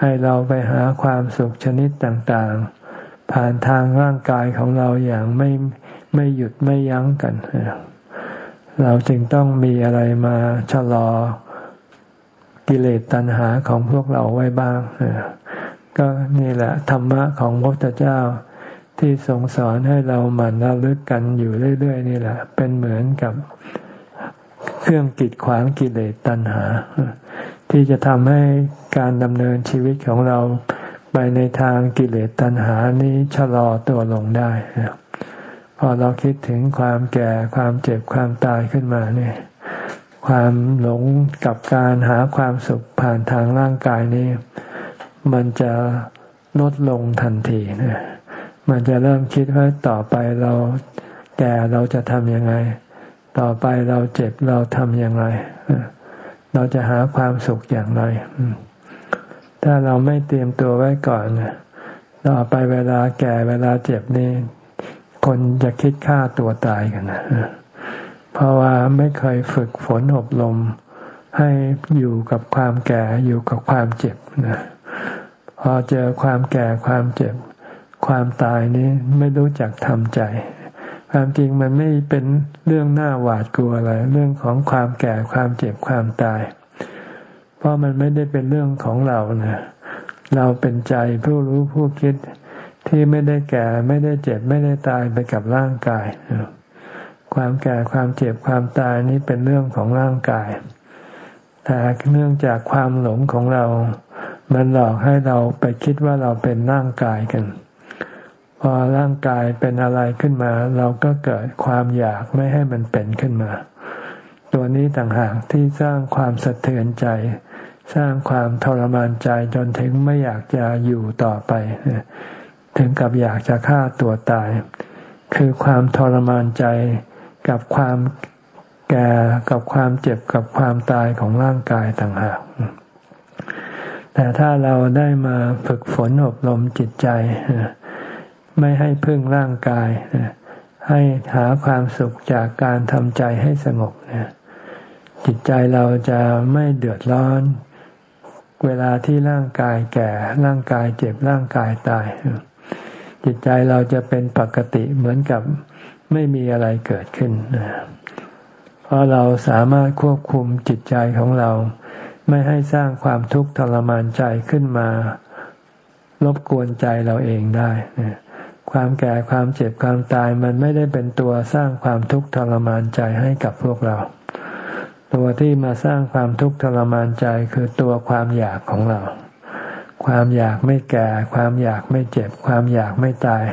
Speaker 1: ให้เราไปหาความสุขชนิดต่างๆ ผ่านทางร่างกายของเราอย่างไม่ไม่หยุดไม่ยั้งกัน เราจึงต้องมีอะไรมาชะลอกิเลสตัณหาของพวกเราไว้บ้าง ก็นี่แหละธรรมะของพระพุทธเจ้าที่ทรงสอนให้เราหมั่นระลึกกันอยู่เรื่อยๆนี่แหละ เป็นเหมือนกับเครื่องกีดขวางกิเลสตัณหา ที่จะทำให้การดำเนินชีวิตของเรา ไปในทางกิเลสตัณหานี้ชะลอตัวลงได้พอเราคิดถึงความแก่ความเจ็บความตายขึ้นมาเนี่ย ความหลงกับการหาความสุขผ่านทางร่างกายนี้ มันจะลดลงทันทีนะมันจะเริ่มคิดว่าต่อไปเราแก่เราจะทำยังไง ต่อไปเราเจ็บเราทำอย่างไร เราจะหาความสุขอย่างไร ถ้าเราไม่เตรียมตัวไว้ก่อนต่อไปเวลาแก่เวลาเจ็บนี่คนจะคิดฆ่าตัวตายกันนะเพราะว่าไม่เคยฝึกฝนอบรมให้อยู่กับความแก่อยู่กับความเจ็บนะพอเจอความแก่ความเจ็บ ความตายนี้ไม่รู้จักทำใจ ความจริงมันไม่เป็นเรื่องน่าหวาดกลัวอะไรเรื่องของความแก่ความเจ็บความตาย เพราะมันไม่ได้เป็นเรื่องของเรานะเราเป็นใจผู้รู้ผู้คิดที่ไม่ได้แก่ไม่ได้เจ็บไม่ได้ตายไปกับร่างกาย ความแก่ความเจ็บความตายนี้เป็นเรื่องของร่างกาย แต่เนื่องจากความหลงของเรา มันหลอกให้เราไปคิดว่าเราเป็นร่างกายกัน พอร่างกายเป็นอะไรขึ้นมา เราก็เกิดความอยากไม่ให้มันเป็นขึ้นมา ตัวนี้ต่างหากที่สร้างความสะเทือนใจ สร้างความทรมานใจจนถึงไม่อยากจะอยู่ต่อไป ถึงกับอยากจะฆ่าตัวตาย คือความทรมานใจกับความแก่กับความเจ็บกับความตายของร่างกายต่างหากแต่ถ้าเราได้มาฝึกฝนอบรมจิตใจ ไม่ให้พึ่งร่างกาย ให้หาความสุขจากการทำใจให้สงบจิตใจเราจะไม่เดือดร้อน เวลาที่ร่างกายแก่ ร่างกายเจ็บร่างกายตาย จิตใจเราจะเป็นปกติเหมือนกับไม่มีอะไรเกิดขึ้น เพราะเราสามารถควบคุมจิตใจของเรา ไม่ให้สร้างความทุกข์ทรมานใจขึ้นมารบกวนใจเราเองได้ ความแก่ความเจ็บความตายมันไม่ได้เป็นตัวสร้างความทุกข์ทรมานใจให้กับพวกเรา ตัวที่มาสร้างความทุกข์ทรมานใจคือตัวความอยากของเรา ความอยากไม่แก่ ความอยากไม่เจ็บ ความอยากไม่ตาย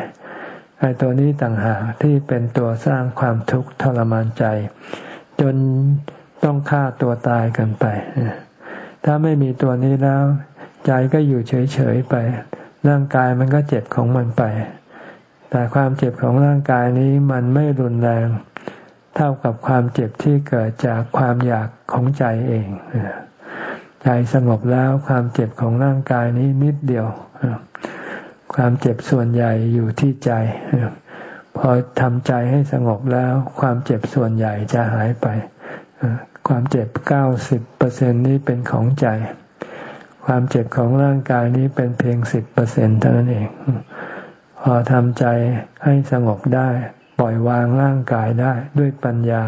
Speaker 1: ไอ้ตัวนี้ต่างหากที่เป็นตัวสร้างความทุกข์ทรมานใจ จนต้องฆ่าตัวตายกันไป ถ้าไม่มีตัวนี้แล้ว ใจก็อยู่เฉยๆไป ร่างกายมันก็เจ็บของมันไป แต่ความเจ็บของร่างกายนี้มันไม่รุนแรง เท่ากับความเจ็บที่เกิดจากความอยากของใจเองใจสงบแล้วความเจ็บของร่างกายนี้นิดเดียว ความเจ็บส่วนใหญ่อยู่ที่ใจ พอทำใจให้สงบแล้ว ความเจ็บส่วนใหญ่จะหายไป ความเจ็บเก้าสิบเปอร์เซ็นนี้เป็นของใจ ความเจ็บของร่างกายนี้เป็นเพียงสิบเปอร์เซ็นเท่านั้นเอง พอทำใจให้สงบได้ ปล่อยวางร่างกายได้ด้วยปัญญา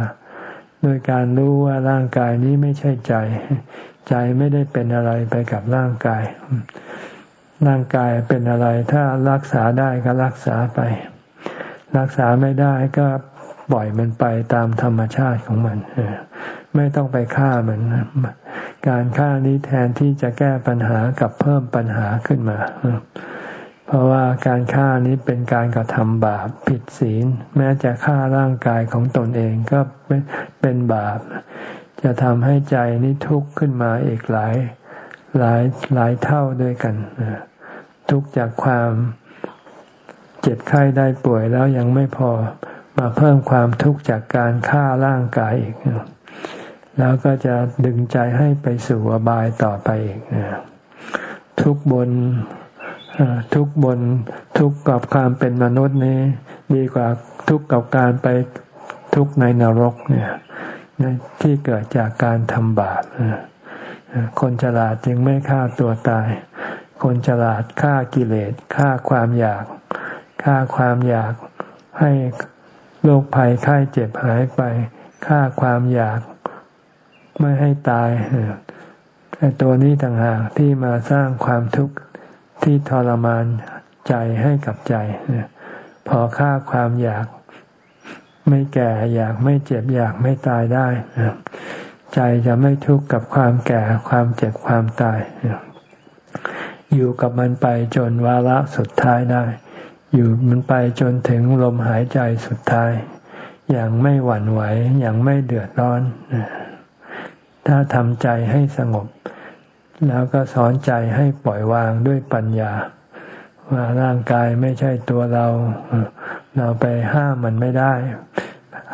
Speaker 1: โดยการรู้ว่าร่างกายนี้ไม่ใช่ใจ ใจไม่ได้เป็นอะไรไปกับร่างกาย ร่างกายเป็นอะไรถ้ารักษาได้ก็รักษาไป รักษาไม่ได้ก็ปล่อยมันไปตามธรรมชาติของมันไม่ต้องไปฆ่ามัน การฆ่านี้แทนที่จะแก้ปัญหากับเพิ่มปัญหาขึ้นมา เพราะว่าการฆ่านี้เป็นการกระทำบาปผิดศีล แม้จะฆ่าร่างกายของตนเองก็เป็นบาป จะทำให้ใจนี้ทุกข์ขึ้นมาอีกหลายหลายหลายเท่าด้วยกัน ทุกข์จากความเจ็บไข้ได้ป่วยแล้วยังไม่พอมาเพิ่มความทุกข์จากการฆ่าร่างกายอีก แล้วก็จะดึงใจให้ไปสู่อบายต่อไปอีกทุกบน ทุกบนทุกกับความเป็นมนุษย์นี้ ดีกว่าทุกกับการไปทุกในนรกเนี่ยที่เกิดจากการทำบาปคนฉลาดจึงไม่ฆ่าตัวตาย คนฉลาดฆ่ากิเลสฆ่าความอยากฆ่าความอยากให้โรคภัยไข้เจ็บหายไปฆ่าความอยากไม่ให้ตายไอ้ตัวนี้ต่างหากที่มาสร้างความทุกข์ ที่ทรมานใจให้กับใจ พอฆ่าความอยากไม่แก่อยากไม่เจ็บอยากไม่ตายได้ใจจะไม่ทุกข์กับความแก่ความเจ็บความตาย อยู่กับมันไปจนวาระสุดท้ายได้ อยู่มันไปจนถึงลมหายใจสุดท้าย อย่างไม่หวั่นไหวอย่างไม่เดือดร้อนถ้าทำใจให้สงบ แล้วก็สอนใจให้ปล่อยวางด้วยปัญญา ว่าร่างกายไม่ใช่ตัวเรา เราไปห้ามมันไม่ได้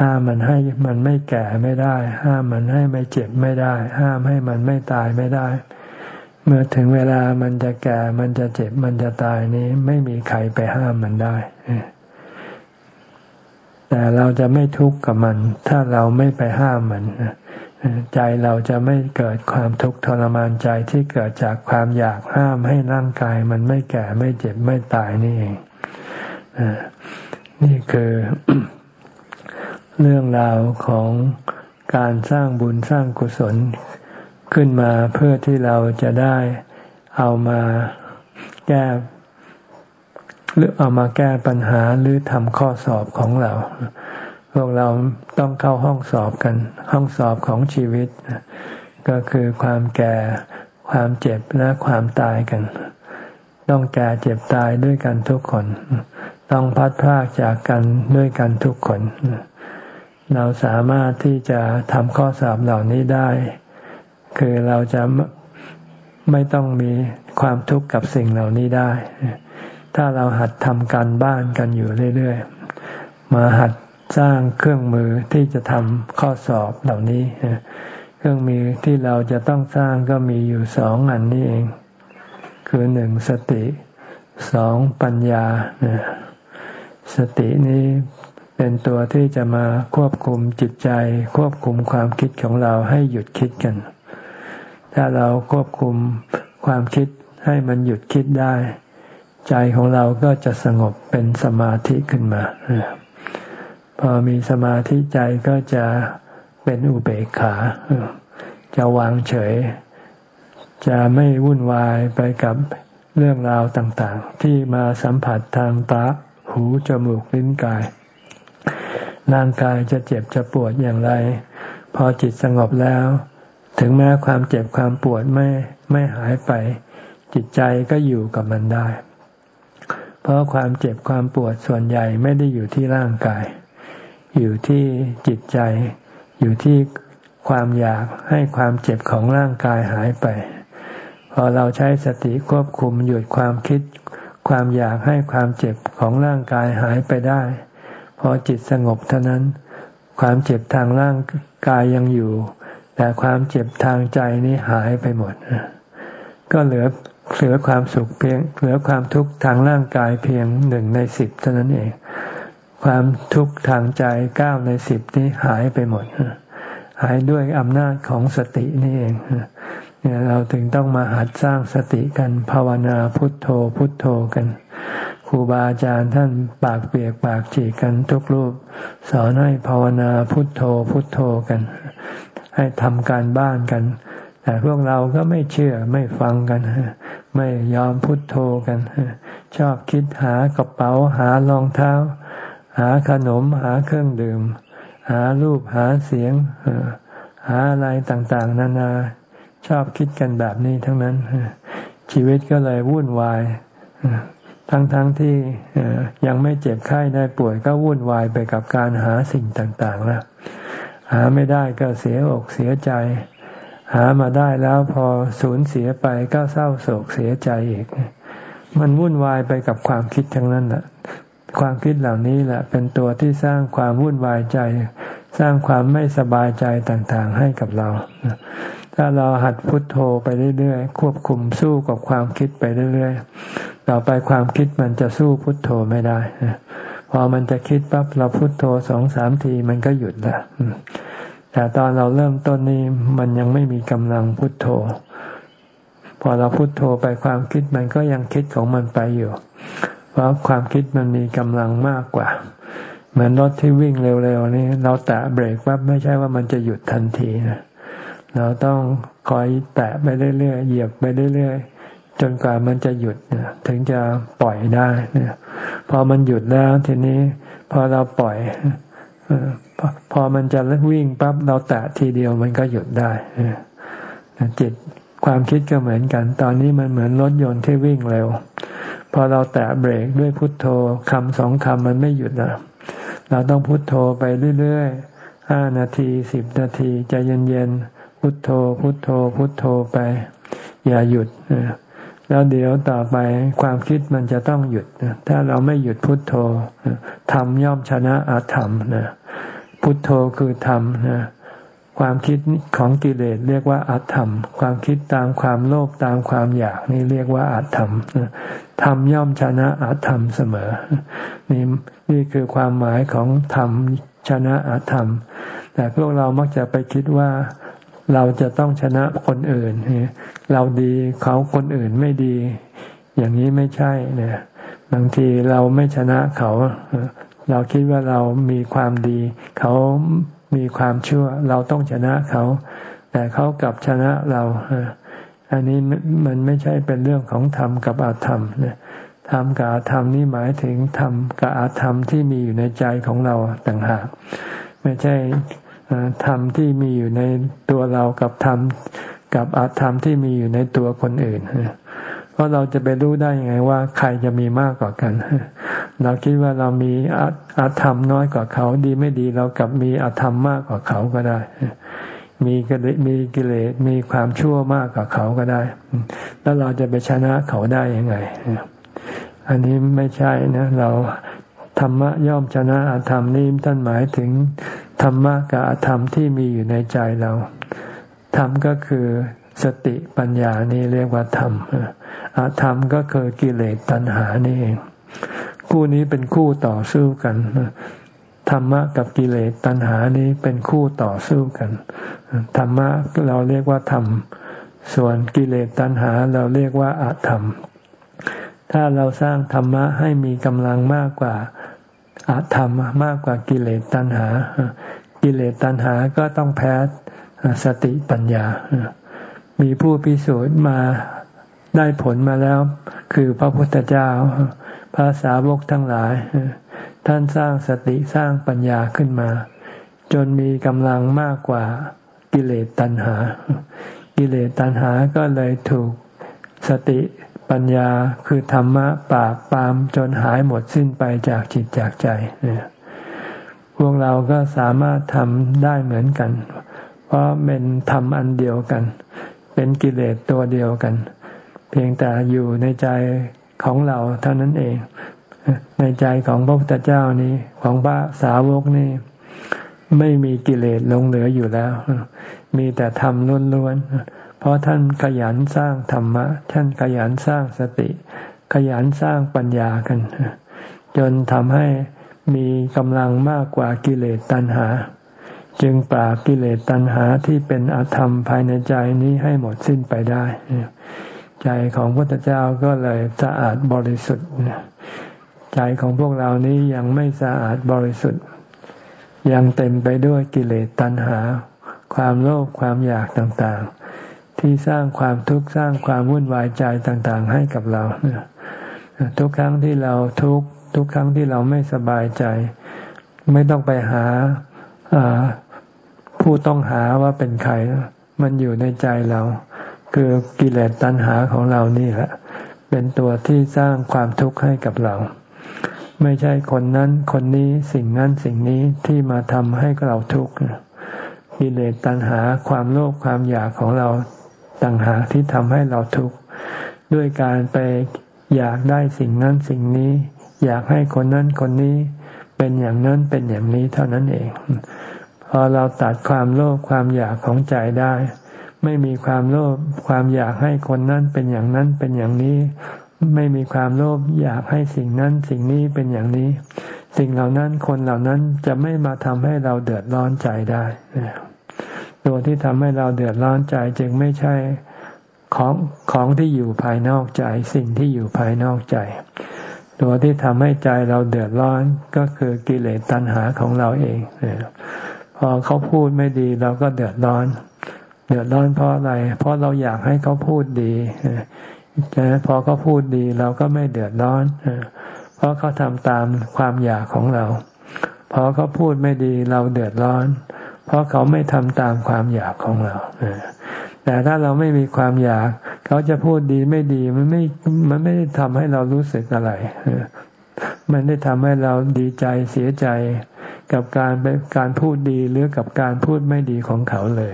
Speaker 1: ห้ามมันให้มันไม่แก่ไม่ได้ ห้ามมันให้ไม่เจ็บไม่ได้ ห้ามให้มันไม่ตายไม่ได้ เมื่อถึงเวลามันจะแก่ มันจะเจ็บ มันจะตายนี้ ไม่มีใครไปห้ามมันได้ แต่เราจะไม่ทุกข์กับมัน ถ้าเราไม่ไปห้ามมัน ใจเราจะไม่เกิดความทุกข์ทรมานใจที่เกิดจากความอยากห้ามให้ร่างกายมันไม่แก่ไม่เจ็บไม่ตายนี่เองนี่คือ เรื่องราวของการสร้างบุญสร้างกุศลขึ้นมาเพื่อที่เราจะได้เอามาแก้หรือเอามาแก้ปัญหาหรือทำข้อสอบของเรา พวกเราต้องเข้าห้องสอบกัน ห้องสอบของชีวิต ก็คือความแก่ ความเจ็บและความตายกัน ต้องแก่เจ็บตายด้วยกันทุกคน ต้องพัดพากจากกันด้วยกันทุกคน เราสามารถที่จะทำข้อสอบเหล่านี้ได้ คือเราจะไม่ต้องมีความทุกข์กับสิ่งเหล่านี้ได้ ถ้าเราหัดทำการบ้านกันอยู่เรื่อยๆ มาหัด สร้างเครื่องมือที่จะทำข้อสอบเหล่านี้ เครื่องมือที่เราจะต้องสร้างก็มีอยู่สองอันนี้เอง คือหนึ่งสติสองปัญญา สตินี้เป็นตัวที่จะมาควบคุมจิตใจ ควบคุมความคิดของเราให้หยุดคิดกัน ถ้าเราควบคุมความคิดให้มันหยุดคิดได้ ใจของเราก็จะสงบเป็นสมาธิขึ้นมา พอมีสมาธิใจก็จะเป็นอุเบกขา จะวางเฉย จะไม่วุ่นวายไปกับเรื่องราวต่างๆ ที่มาสัมผัสทางตาหูจมูกลิ้นกาย ร่างกายจะเจ็บจะปวดอย่างไร พอจิตสงบแล้ว ถึงแม้ความเจ็บความปวดไม่ไม่หายไป จิตใจก็อยู่กับมันได้ เพราะความเจ็บความปวดส่วนใหญ่ไม่ได้อยู่ที่ร่างกาย อยู่ที่จิตใจ อยู่ที่ความอยากให้ความเจ็บของร่างกายหายไป พอเราใช้สติควบคุมหยุดความคิด ความอยากให้ความเจ็บของร่างกายหายไปได้ พอจิตสงบเท่านั้น ความเจ็บทางร่างกายยังอยู่ แต่ความเจ็บทางใจนี้หายไปหมด ก็เหลือเหลือความสุขเพียง เหลือความทุกข์ทางร่างกายเพียงหนึ่งในสิบเท่านั้นเอง ความทุกข์ทางใจเก้าในสิบนี้หายไปหมด หายด้วยอำนาจของสตินี่เองเนี่ยเราถึงต้องมาหัดสร้างสติกันภาวนาพุทโธพุทโธกันครูบาอาจารย์ท่านปากเปียกปากฉีกกันทุกรูป สอนให้ภาวนาพุทโธพุทโธกัน ให้ทำการบ้านกัน แต่พวกเราก็ไม่เชื่อไม่ฟังกัน ไม่ยอมพุทโธกัน ชอบคิดหากระเป๋าหารองเท้า หาขนมหาเครื่องดื่ม หารูปหาเสียง หาอะไรต่างๆ นานาชอบคิดกันแบบนี้ทั้งนั้น ชีวิตก็เลยวุ่นวาย ทั้งๆทที่ยังไม่เจ็บไข้ได้ป่วยก็วุ่นวายไปกับการหาสิ่งต่างๆแล้วหาไม่ได้ก็เสียอกเสียใจ หามาได้แล้วพอสูญเสียไปก็เศร้าโศกเสียใจอีก มันวุ่นวายไปกับความคิดทั้งนั้นแหละ ความคิดเหล่านี้แหละเป็นตัวที่สร้างความวุ่นวายใจ สร้างความไม่สบายใจต่างๆ ให้กับเรา ถ้าเราหัดพุทโธไปเรื่อยๆ ควบคุมสู้กับความคิดไปเรื่อยๆ ต่อไปความคิดมันจะสู้พุทโธไม่ได้ พอมันจะคิดปั๊บเราพุทโธสองสามทีมันก็หยุดละแต่ตอนเราเริ่มต้นนี้มันยังไม่มีกำลังพุทโธ พอเราพุทโธไปความคิดมันก็ยังคิดของมันไปอยู่ เพราะความคิดมันมีกำลังมากกว่า เหมือนรถที่วิ่งเร็วๆนี่เราแตะเบรกปั๊บไม่ใช่ว่ามันจะหยุดทันทีนะเราต้องคอยแตะไปเรื่อยๆเหยียบไปเรื่อยๆจนกว่ามันจะหยุดถึงจะปล่อยได้พอมันหยุดแล้วทีนี้ พอเราปล่อยพอมันจะวิ่งปั๊บเราแตะทีเดียวมันก็หยุดได้จิตความคิดก็เหมือนกัน ตอนนี้มันเหมือนรถยนต์ที่วิ่งเร็ว พอเราแตะเบรกด้วยพุทโธคำสองคำมันไม่หยุดนะเราต้องพุทโธไปเรื่อยๆห้านาทีสิบนาทีใจเย็นๆพุทโธ พุทโธ พุทโธไป อย่าหยุดแล้วเดี๋ยวต่อไปความคิดมันจะต้องหยุดถ้าเราไม่หยุดพุทโธธรรมย่อมชนะอาธรรมนะพุทโธคือธรรมนะความคิดของกิเลสเรียกว่าอาธรรม ความคิดตามความโลภตามความอยากนี่เรียกว่าอาธรรม ธรรมย่อมชนะอาธรรมเสมอ นี่นี่คือความหมายของธรรมชนะอาธรรม แต่พวกเรามักจะไปคิดว่าเราจะต้องชนะคนอื่น เราดีเขาคนอื่นไม่ดี อย่างนี้ไม่ใช่เนี่ยบางทีเราไม่ชนะเขา เราคิดว่าเรามีความดี เขามีความชั่ว เราต้องชนะเขา แต่เขากลับชนะเรา อันนี้มันไม่ใช่เป็นเรื่องของธรรมกับอาธรรมธรรมกับอาธรรมนี่หมายถึงธรรมกับอาธรรมที่มีอยู่ในใจของเราต่างหาก ไม่ใช่ธรรมที่มีอยู่ในตัวเรากับธรรมกับอาธรรมที่มีอยู่ในตัวคนอื่นเพราะเราจะไปรู้ได้ยังไงว่า ใครจะมีมากกว่ากัน เราคิดว่าเรามีอาธรรมน้อยกว่าเขา ดีไม่ดีเรากับมีอาธรรมมากกว่าเขาก็ได้ มีกิเลสมีกิเลสมีความชั่วมากกว่าเขาก็ได้ แล้วเราจะไปชนะเขาได้ยังไง อันนี้ไม่ใช่นะ เราธรรมะย่อมชนะอาธรรมนี่ท่านหมายถึงธรรมะกับอาธรรมที่มีอยู่ในใจเราธรรมก็คือสติปัญญานี่เรียกว่าธรรมอาธรรมก็คือกิเลสตัณหานี่เองคู่นี้เป็นคู่ต่อสู้กัน รรมะกับกิเลสตัณหานี้เป็นคู่ต่อสู้กัน ธรรมะเราเรียกว่าธรรม ส่วนกิเลสตัณหาเราเรียกว่าอาธรรม ถ้าเราสร้างธรรมะให้มีกำลังมากกว่าอาธรรมมากกว่ากิเลสตัณหา กิเลสตัณหาก็ต้องแพ้สติปัญญา มีผู้พิสูจน์มาได้ผลมาแล้ว คือพระพุทธเจ้าพระสาวกทั้งหลาย ท่านสร้างสติสร้างปัญญาขึ้นมา จนมีกำลังมากกว่ากิเลสตัณหา กิเลสตัณหาก็เลยถูกสติปัญญาคือธรรมะปราบปรามจนหายหมดสิ้นไปจากจิตจากใจพวกเราก็สามารถทำได้เหมือนกัน เพราะเป็นธรรมอันเดียวกัน เป็นกิเลสตัวเดียวกัน เพียงแต่อยู่ในใจของเราเท่านั้นเอง ในใจของพระพุทธเจ้านี้ของพระสาวกนี่ ไม่มีกิเลสลงเหลืออยู่แล้ว มีแต่ธรรมล้วนๆเพราะท่านขยันสร้างธรรมะ ท่านขยันสร้างสติ ขยันสร้างปัญญากัน จนทำให้มีกำลังมากกว่ากิเลสตัณหา จึงปราบกิเลสตัณหาที่เป็นอธรรมภายในใจนี้ให้หมดสิ้นไปได้ ใจของพระพุทธเจ้าก็เลยสะอาดบริสุทธิ์ ใจของพวกเรานี้ยังไม่สะอาดบริสุทธิ์ ยังเต็มไปด้วยกิเลสตัณหา ความโลภความอยากต่างๆ ที่สร้างความทุกข์สร้างความวุ่นวายใจต่างๆ ให้กับเราทุกครั้งที่เราทุกทุกครั้งที่เราไม่สบายใจ ไม่ต้องไปหาผู้ต้องหาว่าเป็นใคร มันอยู่ในใจเรา คือกิเลสตัณหาของเรานี่แหละ เป็นตัวที่สร้างความทุกข์ให้กับเรา ไม่ใช่คนนั้นคนนี้สิ่งนั้นสิ่งนี้ที่มาทำให้เราทุกข์กิเลสตัณหาความโลภความอยากของเราต่างหากที่ทำให้เราทุกข์ด้วยการไปอยากได้สิ่งนั้นสิ่งนี้ อยากให้คนนั้นคนนี้เป็นอย่างนั้นเป็นอย่างนี้เท่านั้นเอง พอเราตัดความโลภความอยากของใจได้ ไม่มีความโลภความอยากให้คนนั้นเป็นอย่างนั้นเป็นอย่างนี้ ไม่มีความโลภอยากให้สิ่งนั้นสิ่งนี้เป็นอย่างนี้ สิ่งเหล่านั้นคนเหล่านั้นจะไม่มาทำให้เราเดือดร้อนใจได้ตัวที่ทำให้เราเดือดร้อนใจจึงไม่ใช่ของของที่อยู่ภายนอกใจ สิ่งที่อยู่ภายนอกใจ ตัวที่ทำให้ใจเราเดือดร้อนก็คือกิเลสตัณหาของเราเองพอเขาพูดไม่ดีเราก็เดือดร้อน เดือดร้อนเพราะอะไร เพราะเราอยากให้เขาพูดดี พอเขาพูดดีเราก็ไม่เดือดร้อนเพราะเขาทำตามความอยากของเรา พอเขาพูดไม่ดีเราเดือดร้อน เพราะเขาไม่ทำตามความอยากของเราแต่ถ้าเราไม่มีความอยาก เขาจะพูดดีไม่ดีมันไม่ มันไม่ได้ทำให้เรารู้สึกอะไรมันได้ทำให้เราดีใจเสียใจกับการเป็นการพูดดีหรือกับการพูดไม่ดีของเขาเลย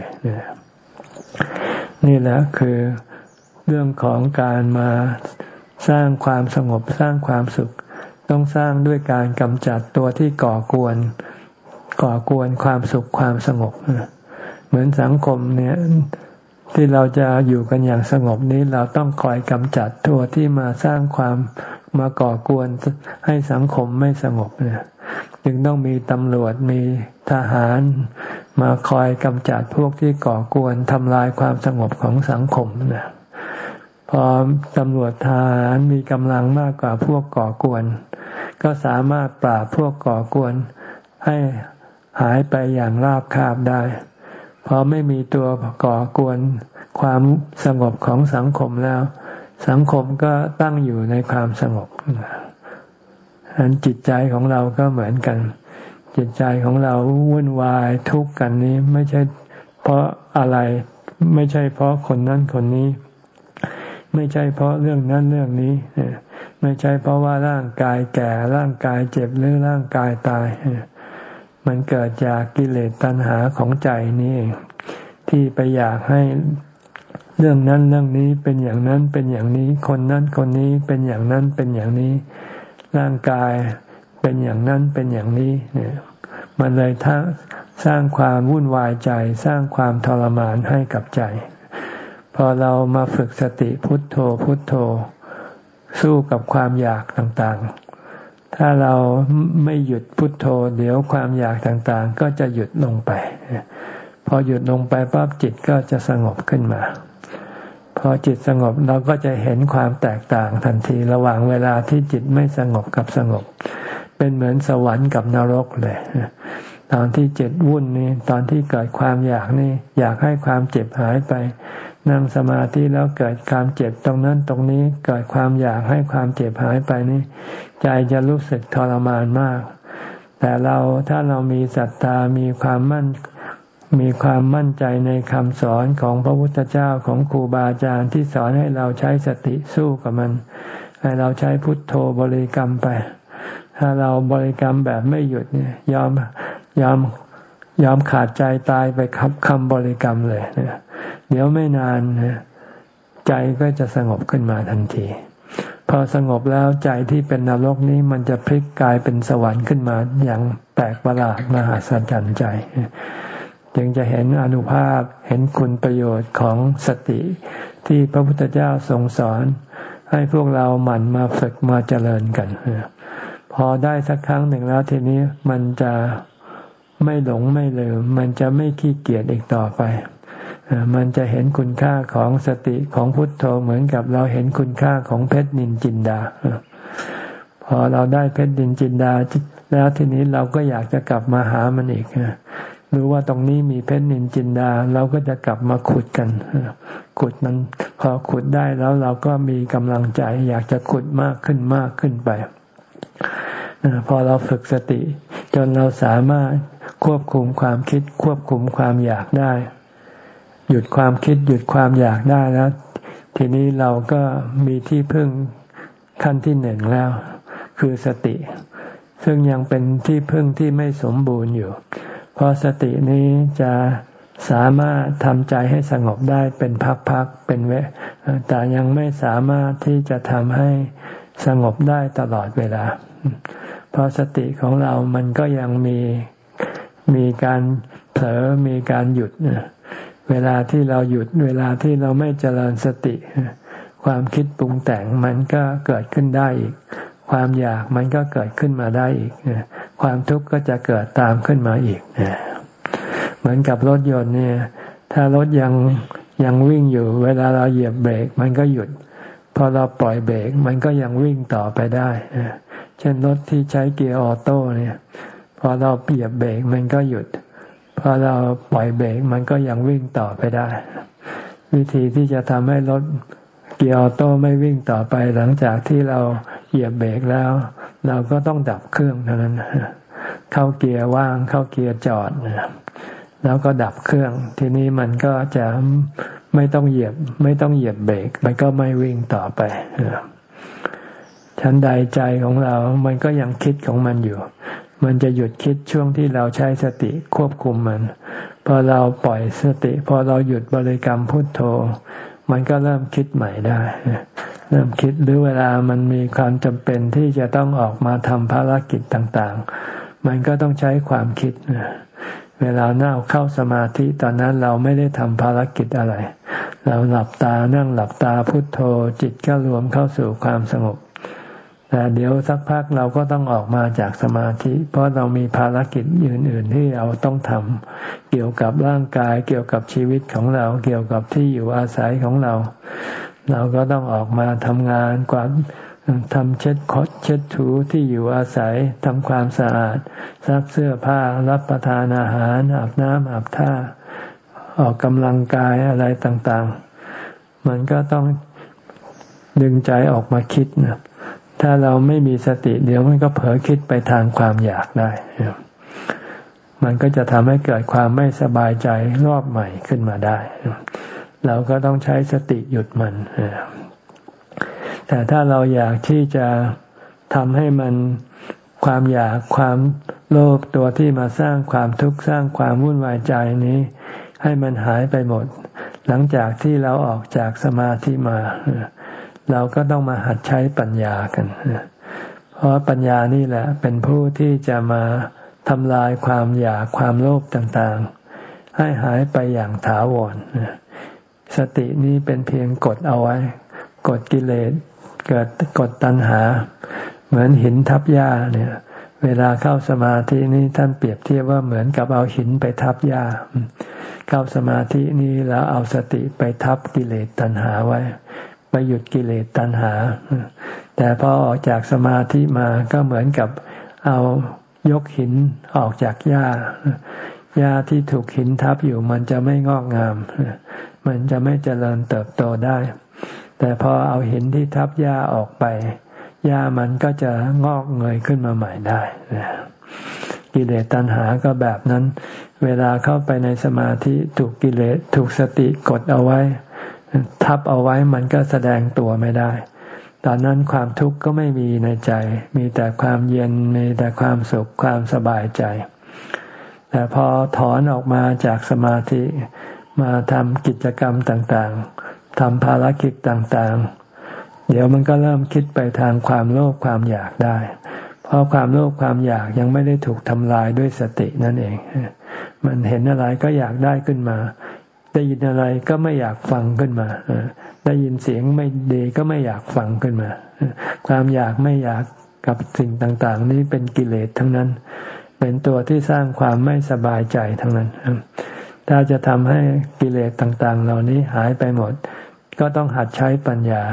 Speaker 1: นี่แหละคือ เรื่องของการมาสร้างความสงบสร้างความสุข ต้องสร้างด้วยการกำจัดตัวที่ก่อกวน ก่อกวนความสุขความสงบ เหมือนสังคมเนี่ยที่เราจะอยู่กันอย่างสงบนี้เราต้องคอยกำจัดตัวที่มาสร้างความมาก่อกวนให้สังคมไม่สงบเนี่ยจึงต้องมีตำรวจมีทหาร มาคอยกำจัดพวกที่ก่อกวนทำลายความสงบของสังคมนะ พอตำรวจทหารมีกำลังมากกว่าพวกก่อกวน ก็สามารถปราบพวกก่อกวน ให้หายไปอย่างราบคาบได้พอไม่มีตัวก่อกวนความสงบของสังคมแล้ว สังคมก็ตั้งอยู่ในความสงบอันจิตใจของเราก็เหมือนกัน จิตใจของเราวุ่นวายทุกข์กันนี้ไม่ใช่เพราะอะไรไม่ใช่เพราะคนนั้นคนนี้ ไม่ใช่เพราะเรื่องนั้นเรื่องนี้ ไม่ใช่เพราะว่าร่างกายแก่ร่างกายเจ็บหรือร่างกายตาย มันเกิดจากกิเลสตัณหาของใจนี่เองที่ไปอยากให้เรื่องนั้นเรื่องนี้เป็นอย่างนั้นเป็นอย่างนี้ คนนั้นคนนี้เป็นอย่างนั้นเป็นอย่างนี้ ร่างกายเป็นอย่างนั้นเป็นอย่างนี้เนี่ยมันเลยทั้งสร้างความวุ่นวายใจสร้างความทรมานให้กับใจ อเรามาฝึกสติพุทโธพุทโธ สู้กับความอยากต่างๆ ถ้าเราไม่หยุดพุทโธ เดี๋ยวความอยากต่างๆ ก็จะหยุดลงไป พอหยุดลงไปปั๊บจิตก็จะสงบขึ้นมา พอจิตสงบเราก็จะเห็นความแตกต่างทันทีระหว่างเวลาที่จิตไม่สงบกับสงบ เป็นเหมือนสวรรค์กับนรกเลยตอนที่เจิตวุ่นนี่ตอนที่เกิดความอยากนี่ อยากให้ความเจ็บหายไป นั่งสมาธิแล้วเกิดความเจ็บตรงนั้นตรงนี้เกิดความอยากให้ความเจ็บหายไปนี่ ใจจะรู้สึกทรมานมาก แต่เราถ้าเรามีศรัทธามีความมั่นมีความมั่นใจในคำสอนของพระพุทธเจ้าของครูบาอาจารย์ที่สอนให้เราใช้สติสู้กับมัน ให้เราใช้พุทโธบริกรรมไป ถ้าเราบริกรรมแบบไม่หยุดเนี่ยยอมยอมยอมขาดใจตายไปคำคำบริกรรมเลยเนี่ย เดี๋ยวไม่นานใจก็จะสงบขึ้นมาทันที พอสงบแล้วใจที่เป็นนรกนี้มันจะพลิกกลายเป็นสวรรค์ขึ้นมาอย่างแปลกประหลาดมหาศาลใจ จึงจะเห็นอนุภาพเห็นคุณประโยชน์ของสติ ที่พระพุทธเจ้าทรงสอน ให้พวกเราหมั่นมาฝึกมาเจริญกันพอได้สักครั้งหนึ่งแล้วทีนี้มันจะไม่หลงไม่ลืมมันจะไม่ขี้เกียจอีกต่อไป มันจะเห็นคุณค่าของสติของพุทโธเหมือนกับเราเห็นคุณค่าของเพชรนินจินดา พอเราได้เพชรนินจินดา แล้วทีนี้เราก็อยากจะกลับมาหามันอีกรู้ว่าตรงนี้มีเพชรนินจินดา เราก็จะกลับมาขุดกันขุดมันพอขุดได้แล้วเราก็มีกำลังใจ อยากจะขุดมากขึ้นมากขึ้นไปพอเราฝึกสติ จนเราสามารถควบคุมความคิดควบคุมความอยากได้ หยุดความคิดหยุดความอยากได้แล้ว ทีนี้เราก็มีที่พึ่งขั้นที่หนึ่งแล้ว คือสติ ซึ่งยังเป็นที่พึ่งที่ไม่สมบูรณ์อยู่ เพราะสตินี้จะสามารถทำใจให้สงบได้เป็นพักๆเป็นเวแต่ยังไม่สามารถที่จะทำให้สงบได้ตลอดเวลา เพราะสติของเรามันก็ยังมีมีการเผลอมีการหยุด เวลาที่เราหยุดเวลาที่เราไม่เจริญสติ ความคิดปรุงแต่งมันก็เกิดขึ้นได้อีก ความอยากมันก็เกิดขึ้นมาได้อีก ความทุกข์ก็จะเกิดตามขึ้นมาอีก เหมือนกับรถยนต์เนี่ย ถ้ารถยังยังวิ่งอยู่ เวลาเราเหยียบเบรกมันก็หยุด พอเราปล่อยเบรกมันก็ยังวิ่งต่อไปได้เช่นรถที่ใช้เกียร์ออโต้เนี่ย พอเราเหยียบเบรกมันก็หยุด พอเราปล่อยเบรกมันก็ยังวิ่งต่อไปได้ วิธีที่จะทำให้รถเกียร์ออโต้ไม่วิ่งต่อไปหลังจากที่เราเหยียบเบรกแล้ว เราก็ต้องดับเครื่องเท่านั้น เข้าเกียร์ว่างเข้าเกียร์จอดแล้วก็ดับเครื่อง ทีนี้มันก็จะไม่ต้องเหยียบ ไม่ต้องเหยียบเบรกมันก็ไม่วิ่งต่อไปชั้นใดใจของเรา มันก็ยังคิดของมันอยู่ มันจะหยุดคิดช่วงที่เราใช้สติควบคุมมัน พอเราปล่อยสติ พอเราหยุดบริกรรมพุทโธ มันก็เริ่มคิดใหม่ได้ เริ่มคิดหรือเวลามันมีความจำเป็นที่จะต้องออกมาทำภารกิจต่างๆ มันก็ต้องใช้ความคิด เวลาเน่าเข้าสมาธิตอนนั้นเราไม่ได้ทำภารกิจอะไร เราหลับตานั่งหลับตาพุทโธจิตก็รวมเข้าสู่ความสงบ แต่เดี๋ยวสักพักเราก็ต้องออกมาจากสมาธิ เพราะเรามีภารกิจอื่นๆที่เราต้องทำเกี่ยวกับร่างกาย เกี่ยวกับชีวิตของเรา เกี่ยวกับที่อยู่อาศัยของเรา เราก็ต้องออกมาทำงานกวาดทำเช็ดคดเช็ดถูที่อยู่อาศัยทำความสะอาดซักเสื้อผ้ารับประทานอาหาร อาบน้ำอาบท่า ออกกำลังกายอะไรต่างๆ มันก็ต้องดึงใจออกมาคิดนะ ถ้าเราไม่มีสติเดี๋ยวมันก็เผลอคิดไปทางความอยากได้ มันก็จะทำให้เกิดความไม่สบายใจรอบใหม่ขึ้นมาได้ เราก็ต้องใช้สติหยุดมัน แต่ถ้าเราอยากที่จะทำให้มันความอยากความโลภตัวที่มาสร้างความทุกข์สร้างความวุ่นวายใจนี้ ให้มันหายไปหมด หลังจากที่เราออกจากสมาธิมา เราก็ต้องมาหัดใช้ปัญญากัน เพราะปัญญานี่แหละ เป็นผู้ที่จะมาทำลายความอยากความโลภต่างๆ ให้หายไปอย่างถาวรสตินี้เป็นเพียงกดเอาไว้ กดกิเลสเกิดกดตัณหา เหมือนหินทับหญ้าเนี่ย เวลาเข้าสมาธินี้ท่านเปรียบเทียบว่าเหมือนกับเอาหินไปทับหญ้าเข้าสมาธินี้แล้วเอาสติไปทับกิเลสตัณหาไว้ ไปหยุดกิเลสตัณหา แต่พอออกจากสมาธิมาก็เหมือนกับเอายกหินออกจากหญ้าหญ้าที่ถูกหินทับอยู่มันจะไม่งอกงาม มันจะไม่เจริญเติบโตได้ แต่พอเอาหินที่ทับหญ้าออกไปหญ้ามันก็จะงอกเงยขึ้นมาใหม่ได้กิเลสตัณหาก็แบบนั้น เวลาเข้าไปในสมาธิถูกกิเลสถูกสติกดเอาไว้ ทับเอาไว้มันก็แสดงตัวไม่ได้ ตอนนั้นความทุกข์ก็ไม่มีในใจ มีแต่ความเย็น มีแต่ความสุข ความสบายใจ แต่พอถอนออกมาจากสมาธิ มาทำกิจกรรมต่างๆ ทำภารกิจต่างๆ เดี๋ยวมันก็เริ่มคิดไปทางความโลภความอยากได้ เพราะความโลภความอยากยังไม่ได้ถูกทำลายด้วยสตินั่นเอง มันเห็นอะไรก็อยากได้ขึ้นมา ได้ยินอะไรก็ไม่อยากฟังขึ้นมาได้ยินเสียงไม่ดีก็ไม่อยากฟังขึ้นมา ความอยากไม่อยากกับสิ่งต่าง ๆ นี้เป็นกิเลสทั้งนั้น เป็นตัวที่สร้างความไม่สบายใจทั้งนั้น ถ้าจะทำให้กิเลสต่าง ๆ เหล่านี้หายไปหมด ก็ต้องหัดใช้ปัญญา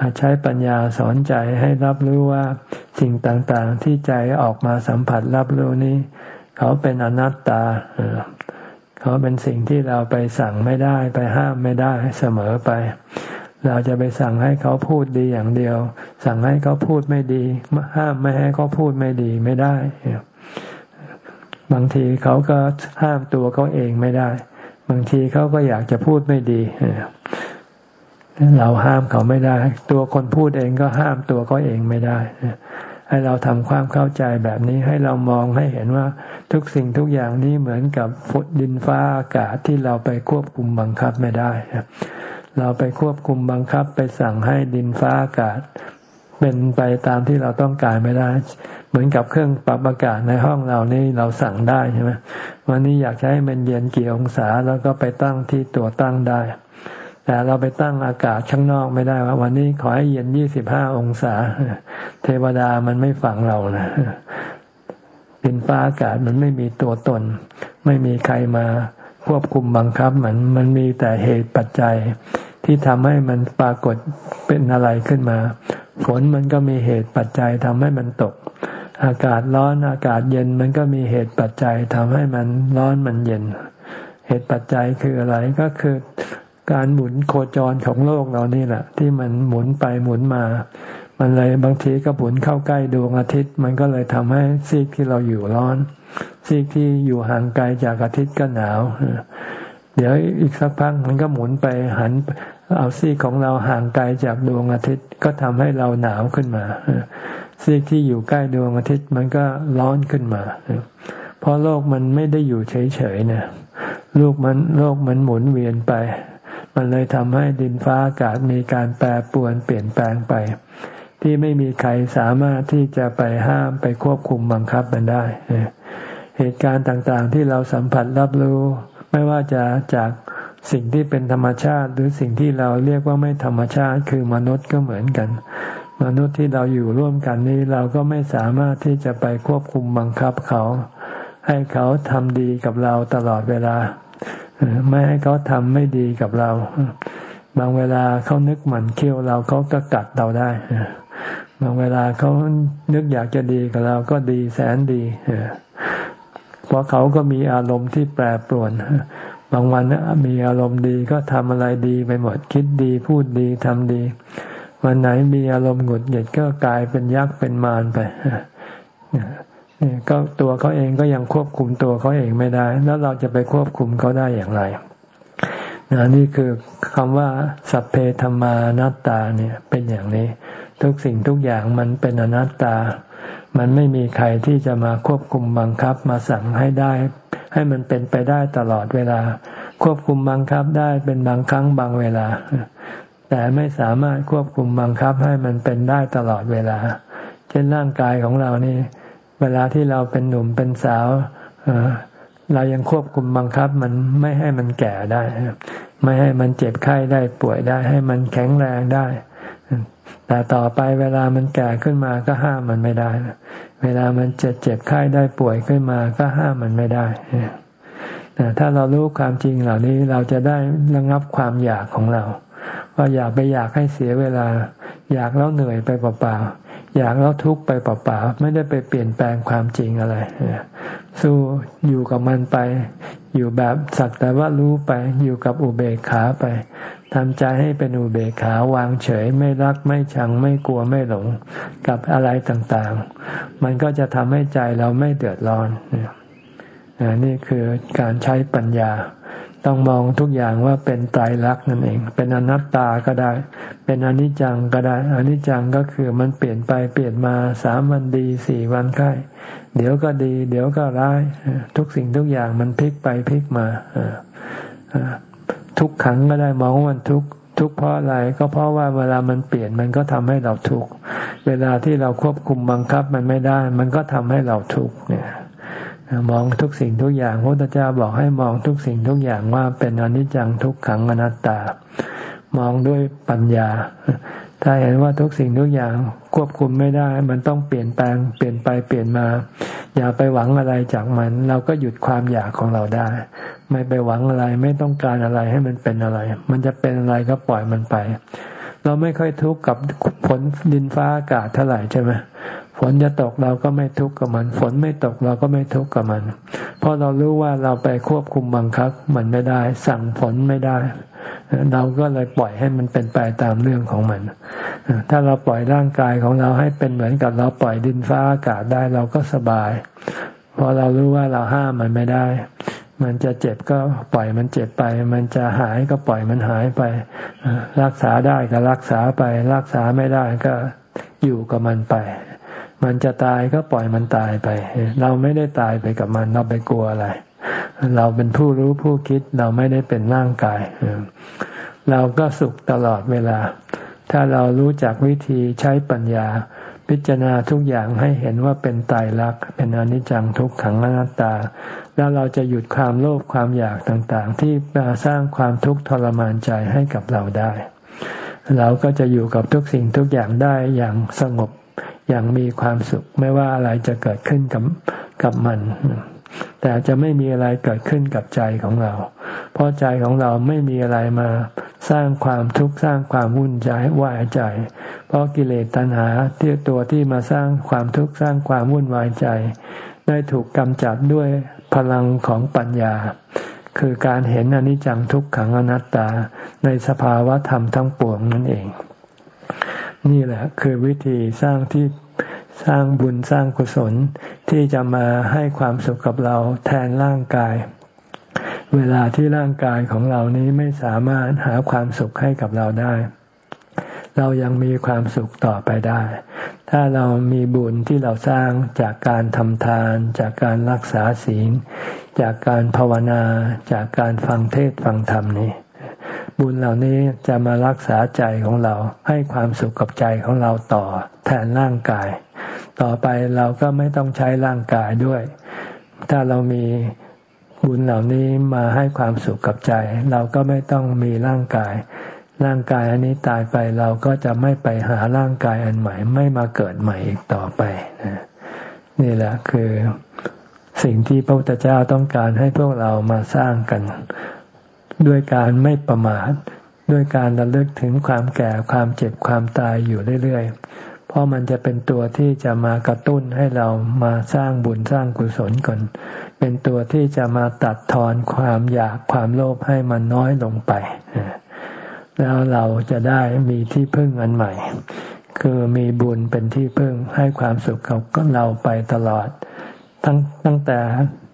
Speaker 1: หัดใช้ปัญญาสอนใจให้รับรู้ว่าสิ่งต่าง ๆ ที่ใจออกมาสัมผัสรับรู้นี้ เขาเป็นอนัตตา เขาเป็นสิ่งที่เราไปสั่งไม่ได้ไปห้ามไม่ได้เสมอไป เราจะไปสั่งให้เขาพูดดีอย่างเดียว สั่งให้เขาพูดไม่ดี ห้ามไม่ให้เขาพูดไม่ดีไม่ได้ บางทีเขาก็ห้ามตัวเขาเองไม่ได้ บางทีเขาก็อยากจะพูดไม่ดีเราห้ามเขาไม่ได้ ตัวคนพูดเองก็ห้ามตัวเขาเองไม่ได้ ให้เราทำความเข้าใจแบบนี้ให้เรามองให้เห็นว่าทุกสิ่งทุกอย่างนี้เหมือนกับฝนดินฟ้าอากาศที่เราไปควบคุมบังคับไม่ได้เราไปควบคุมบังคับไปสั่งให้ดินฟ้าอากาศ เป็นไปตามที่เราต้องการไม่ได้ เหมือนกับเครื่องปรับอากาศในห้องเรานี่เราสั่งได้ใช่ไหมวันนี้อยากให้มันเย็นกี่องศาแล้วก็ไปตั้งที่ตัวตั้งได้ แต่เราไปตั้งอากาศข้างนอกไม่ได้ว่า วันนี้ขอให้เย็นยี่สิบห้าองศา เทวดามันไม่ฟังเรานะดินฟ้าอากาศมันไม่มีตัวตน ไม่มีใครมาควบคุมบังคับมันมันมีแต่เหตุปัจจัย ที่ทำให้มันปรากฏเป็นอะไรขึ้นมา ฝนมันก็มีเหตุปัจจัยทำให้มันตก อากาศร้อนอากาศเย็นมันก็มีเหตุปัจจัยทำให้มันร้อนมันเย็น เหตุปัจจัยคืออะไรก็คือ การหมุนโคจรของโลกเรานี่แหละ ที่มันหมุนไปหมุนมา มันเลยบางทีก็หมุนเข้าใกล้ดวงอาทิตย์ มันก็เลยทำให้ซีกที่เราอยู่ร้อน ซีกที่อยู่ห่างไกลจากอาทิตย์ก็หนาวเดี๋ยวอีกสักพักมันก็หมุนไปหันเอาซีกของเราห่างไกลจากดวงอาทิตย์ก็ทำให้เราหนาวขึ้นมาซีกที่อยู่ใกล้ดวงอาทิตย์มันก็ร้อนขึ้นมาเพราะโลกมันไม่ได้อยู่เฉยๆนี่ยลูกมันโลกมันหมุนเวียนไป มันเลยทำให้ดินฟ้าอากาศมีการแปรปรวนเปลี่ยนแปลงไป ที่ไม่มีใครสามารถที่จะไปห้ามไปควบคุมบังคับมันได้ เหตุการณ์ต่างๆที่เราสัมผัสรับรู้ ไม่ว่าจะจากสิ่งที่เป็นธรรมชาติ หรือสิ่งที่เราเรียกว่าไม่ธรรมชาติ คือมนุษย์ก็เหมือนกัน มนุษย์ที่เราอยู่ร่วมกันนี้เราก็ไม่สามารถที่จะไปควบคุมบังคับเขา ให้เขาทำดีกับเราตลอดเวลา ไม่ให้เขาทำไม่ดีกับเรา บางเวลาเขานึกหมันเคี้ยวเราเขาก็กัดเราได้บางเวลาเขานึกอยากจะดีกับเราก็ดีแสนดีเพราะเขาก็มีอารมณ์ที่แปรปรวนบางวันมีอารมณ์ดีก็ทำอะไรดีไปหมดคิดดีพูดดีทำดี วันไหนมีอารมณ์หงุดหงิดก็กลายเป็นยักษ์เป็นมารไป ก็ตัวเขาเองก็ยังควบคุมตัวเขาเองไม่ได้ แล้วเราจะไปควบคุมเขาได้อย่างไรนนี่คือคำว่า สัพเพธรรมานัตตาเนี่ยเป็นอย่างนี้ ทุกสิ่งทุกอย่างมันเป็นอนัตตา มันไม่มีใครที่จะมาควบคุมบังคับมาสั่งให้ได้ ให้มันเป็นไปได้ตลอดเวลา ควบคุมบังคับได้เป็นบางครั้งบางเวลา แต่ไม่สามารถควบคุมบังคับให้มันเป็นได้ตลอดเวลา เช่นร่างกายของเรานี่ เวลาที่เราเป็นหนุ่มเป็นสาวเรายังควบคุมบังคับ มันไม่ให้มันแก่ได้ ไม่ให้มันเจ็บไข้ได้ป่วยได้ ให้มันแข็งแรงได้ แต่ต่อไปเวลามันแก่ขึ้นมาก็ห้ามมันไม่ได้ เวลามันเจ็บเจ็บไข้ได้ป่วยขึ้นมาก็ห้ามมันไม่ได้ถ้าเรารู้ความจริงเหล่านี้เราจะได้ระงับความอยากของเราว่าอยากไปอยากให้เสียเวลา อยากแล้วเหนื่อยไปเปล่า อยากแล้วทุกข์ไปเปล่าๆไม่ได้ไปเปลี่ยนแปลงความจริงอะไรสู้อยู่กับมันไป อยู่แบบสักแต่ว่ารู้ไป อยู่กับอุเบกขาไปทำใจให้เป็นอุเบกขาวางเฉยไม่รักไม่ชังไม่กลัวไม่หลงกับอะไรต่างๆ มันก็จะทำให้ใจเราไม่เดือดร้อนนี่คือการใช้ปัญญา ต้องมองทุกอย่างว่าเป็นไตรลักษณ์นั่นเอง เป็นอนัตตาก็ได้ เป็นอนิจจังก็ได้ อนิจจังก็คือมันเปลี่ยนไปเปลี่ยนมาสามวันดีสี่วันไข้เดี๋ยวก็ดี เดี๋ยวก็ร้าย ทุกสิ่งทุกอย่างมันพลิกไปพลิกมาทุกขังก็ได้มองว่ามันทุกทุกเพราะอะไรก็เพราะว่าเวลามันเปลี่ยนมันก็ทำให้เราทุกเวลาที่เราควบคุมบังคับมันไม่ได้ มันก็ทำให้เราทุกเนี่ย มองทุกสิ่งทุกอย่างพระพุทธเจ้าบอกให้มองทุกสิ่งทุกอย่างว่าเป็นอนิจจังทุกขังอนัตตา มองด้วยปัญญา ถ้าเห็นว่าทุกสิ่งทุกอย่างควบคุมไม่ได้ มันต้องเปลี่ยนแปลงเปลี่ยนไปเปลี่ยนมา อย่าไปหวังอะไรจากมัน เราก็หยุดความอยากของเราได้ ไม่ไปหวังอะไรไม่ต้องการอะไรให้มันเป็นอะไร มันจะเป็นอะไรก็ปล่อยมันไป เราไม่ค่อยทุกข์กับผลดินฟ้าอากาศเท่าไหร่ใช่ไหม ฝนจะตกเราก็ไม่ทุกข์กับมัน ฝนไม่ตกเราก็ไม่ทุกข์กับมัน เพราะเรารู้ว่าเราไปควบคุมบังคับมันไม่ได้ สั่งฝนไม่ได้ เราก็เลยปล่อยให้มันเป็นไปตามเรื่องของมัน ถ้าเราปล่อยร่างกายของเราให้เป็นเหมือนกับเราปล่อยดินฟ้าอากาศได้เราก็สบาย เพราะเรารู้ว่าเราห้ามมันไม่ได้ มันจะเจ็บก็ปล่อยมันเจ็บไป มันจะหายก็ปล่อยมันหายไป รักษาได้ก็รักษาไป รักษาไม่ได้ก็อยู่กับมันไป มันจะตายก็ปล่อยมันตายไป เราไม่ได้ตายไปกับมัน เราไปกลัวอะไร เราเป็นผู้รู้ผู้คิดเราไม่ได้เป็นร่างกาย เราก็สุขตลอดเวลา ถ้าเรารู้จักวิธีใช้ปัญญา พิจารณาทุกอย่างให้เห็นว่าเป็นตายรัก เป็นอนิจจังทุกขังอนัตตา แล้วเราจะหยุดความโลภความอยากต่างๆ ที่มาสร้างความทุกข์ทรมานใจให้กับเราได้ เราก็จะอยู่กับทุกสิ่งทุกอย่างได้อย่างสงบ อย่างมีความสุข ไม่ว่าอะไรจะเกิดขึ้นกับกับมัน แต่จะไม่มีอะไรเกิดขึ้นกับใจของเรา เพราะใจของเราไม่มีอะไรมาสร้างความทุกข์สร้างความวุ่นใจวายใจ เพราะกิเลสตัณหาที่ตัวที่มาสร้างความทุกข์สร้างความวุ่นวายใจ ได้ถูกกำจัดด้วยพลังของปัญญา คือการเห็นอนิจจังทุกขังอนัตตาในสภาวะธรรมทั้งปวงนั่นเอง นี่แหละ คือวิธีสร้างที่สร้างบุญสร้างกุศลที่จะมาให้ความสุขกับเราแทนร่างกาย เวลาที่ร่างกายของเรานี้ไม่สามารถหาความสุขให้กับเราได้ เรายังมีความสุขต่อไปได้ ถ้าเรามีบุญที่เราสร้างจากการทำทาน จากการรักษาศีล จากการภาวนา จากการฟังเทศฟังธรรมนี้ บุญเหล่านี้จะมารักษาใจของเราให้ความสุขกับใจของเราต่อแทนร่างกาย ต่อไปเราก็ไม่ต้องใช้ร่างกายด้วย ถ้าเรามีบุญเหล่านี้มาให้ความสุขกับใจ เราก็ไม่ต้องมีร่างกาย ร่างกายอันนี้ตายไปเราก็จะไม่ไปหาร่างกายอันใหม่ ไม่มาเกิดใหม่อีกต่อไปนี่แหละคือสิ่งที่พระพุทธเจ้าต้องการให้พวกเรามาสร้างกัน ด้วยการไม่ประมาทด้วยการระลึกถึงความแก่ความเจ็บความตายอยู่เรื่อยๆ เพราะมันจะเป็นตัวที่จะมากระตุ้นให้เรามาสร้างบุญสร้างกุศลก่อนเป็นตัวที่จะมาตัดทอนความอยากความโลภให้มันน้อยลงไป แล้วเราจะได้มีที่พึ่งอันใหม่ คือมีบุญเป็นที่พึ่งให้ความสุขกับเราไปตลอดตั้งตั้งแต่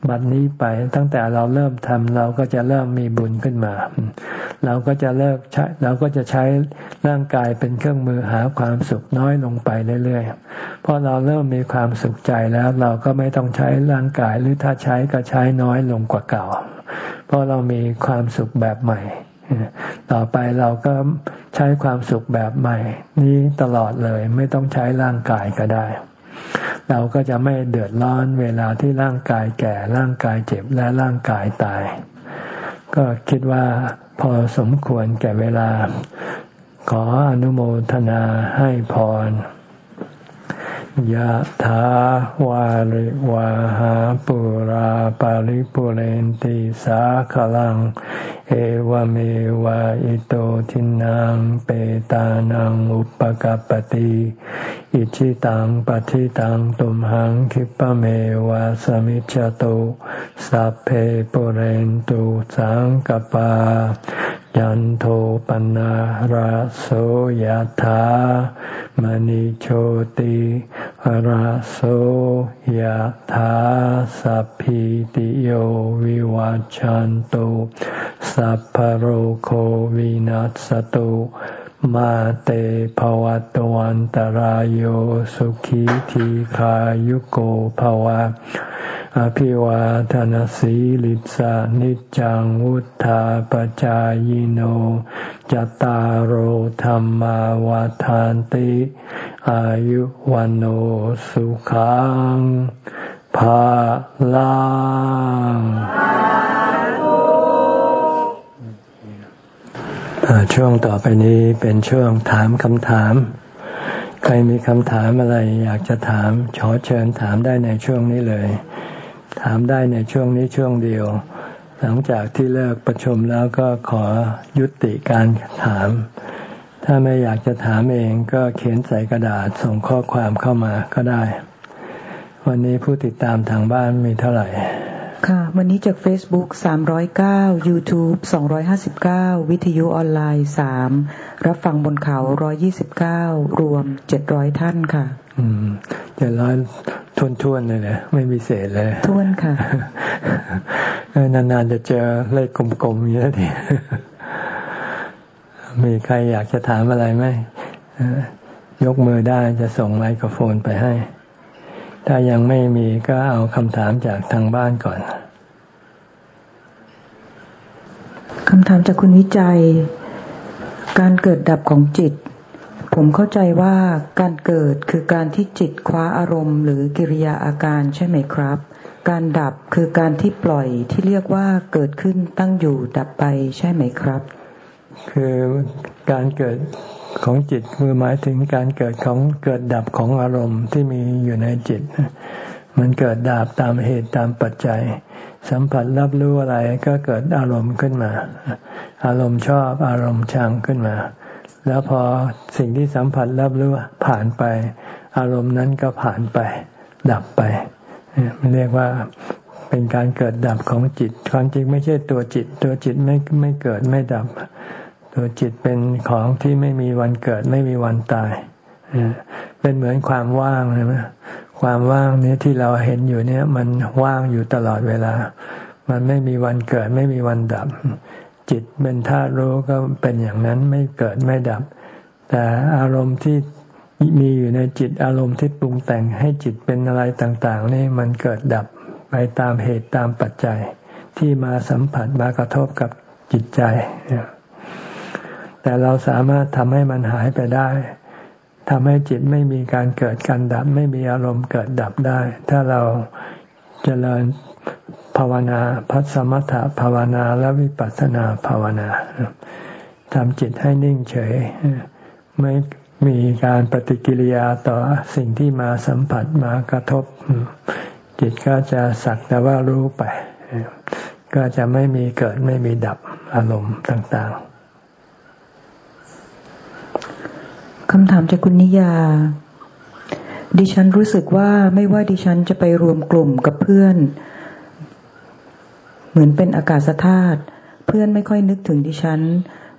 Speaker 1: บัดนนี้ไปตั้งแต่เราเริ่มทำเราก็จะเริ่มมีบุญขึ้นมา เราก็จะเลิกใช้เราก็จะใช้ร่างกายเป็นเครื่องมือหาความสุขน้อยลงไปเรื่อยๆเพราะเราเริ่มมีความสุขใจแล้วเราก็ไม่ต้องใช้ร่างกายหรือถ้าใช้ก็ใช้น้อยลงกว่าเก่า เพราะเรามีความสุขแบบใหม่ ต่อไปเราก็ใช้ความสุขแบบใหม่ นี้ตลอดเลยไม่ต้องใช้ร่างกายก็ได้ เราก็จะไม่เดือดร้อนเวลาที่ร่างกายแก่ร่างกายเจ็บและร่างกายตาย ก็คิดว่าพอสมควรแก่เวลา ขออนุโมทนาให้พร ยะถาวาริวาหาปุราปาริปุเรนติสาขลัง เอวเมวะอิโตทินังเปตานังอุปกัปติ อิชิตังปฏิตังตุมหังคิปะเมวะสมิจจตุสัพเพปุเรนตุสังกปา ยันโทปนะราโสยธามณิโชติราโสยธาสัพพิติโยวิวัจจันตุสัพพโรโควินัสตุ มาเตภวัตวันตารโยสุขีทีขายุโกภวะ อภิวาทานสีลิสานิจังวุธาปจายโนจตารโหธรรมาวาทานติ อายุวันโอสุขังภาลัง ช่วงต่อไปนี้เป็นช่วงถามคำถาม ใครมีคำถามอะไรอยากจะถามขอเชิญถามได้ในช่วงนี้เลย ถามได้ในช่วงนี้ช่วงเดียว หลังจากที่เลิกประชุมแล้วก็ขอยุติการถาม ถ้าไม่อยากจะถามเองก็เขียนใส่กระดาษส่งข้อความเข้ามาก็ได้ วันนี้ผู้ติดตามทางบ้านมีเท่าไหร่
Speaker 2: ค่ะ วันนี้จาก Facebook 309 YouTube 259 วิทยุออนไลน์ 3 รับฟังบนเขา 129 รวม 700 ท่านค่ะ
Speaker 1: อืมเจ็ดร้อยทวนทวนเลยนะไม่มีเศษเลย
Speaker 2: ทวนค่ะ
Speaker 1: นานๆจะเจอเลขกลมๆเยอะทีมีใครอยากจะถามอะไรไหมยกมือได้จะส่งไมโครโฟนไปให้ ถ้ายังไม่มีก็เอาคำถามจากทางบ้านก่อน
Speaker 2: คำถามจากคุณวิจัย การเกิดดับของจิต ผมเข้าใจว่าการเกิดคือการที่จิตคว้าอารมณ์หรือกิริยาอาการใช่ไหมครับ การดับคือการที่ปล่อยที่เรียกว่าเกิดขึ้นตั้งอยู่ดับไปใช่ไหมครับ
Speaker 1: คือการเกิด ของจิตคือหมายถึงการเกิดของเกิดดับของอารมณ์ที่มีอยู่ในจิต มันเกิดดับตามเหตุตามปัจจัย สัมผัสรับรู้อะไรก็เกิดอารมณ์ขึ้นมา อารมณ์ชอบอารมณ์ชังขึ้นมา แล้วพอสิ่งที่สัมผัสรับรู้ผ่านไป อารมณ์นั้นก็ผ่านไป ดับไปมันเรียกว่าเป็นการเกิดดับของจิตความจริงไม่ใช่ตัวจิต ตัวจิตไม่ไม่เกิดไม่ดับ ตัวจิตเป็นของที่ไม่มีวันเกิด ไม่มีวันตาย เป็นเหมือนความว่างใช่ไหมความว่างนี้ที่เราเห็นอยู่เนี่ย มันว่างอยู่ตลอดเวลา มันไม่มีวันเกิด ไม่มีวันดับ จิตเป็นธาตุรู้ก็เป็นอย่างนั้นไม่เกิดไม่ดับ แต่อารมณ์ที่มีอยู่ในจิตอารมณ์ที่ปรุงแต่งให้จิตเป็นอะไรต่าง ๆ นี่มันเกิดดับไปตามเหตุตามปัจจัย ที่มาสัมผัสมากระทบกับจิตใจ แต่เราสามารถทำให้มันหายไปได้ทำให้จิตไม่มีการเกิดการดับ ไม่มีอารมณ์เกิดดับได้ ถ้าเราเจริญภาวนาพัสมถภาวนาและวิปัสสนาภาวนาทำจิตให้นิ่งเฉย ไม่มีการปฏิกิริยาต่อสิ่งที่มาสัมผัสมากระทบ จิตก็จะสักแต่ว่ารู้ไป ก็จะไม่มีเกิดไม่มีดับอารมณ์ต่าง ๆ
Speaker 2: คำถามจากคุณนิยา ดิฉันรู้สึกว่าไม่ว่าดิฉันจะไปรวมกลุ่มกับเพื่อน เหมือนเป็นอากาศธาตุเพื่อนไม่ค่อยนึกถึงดิฉัน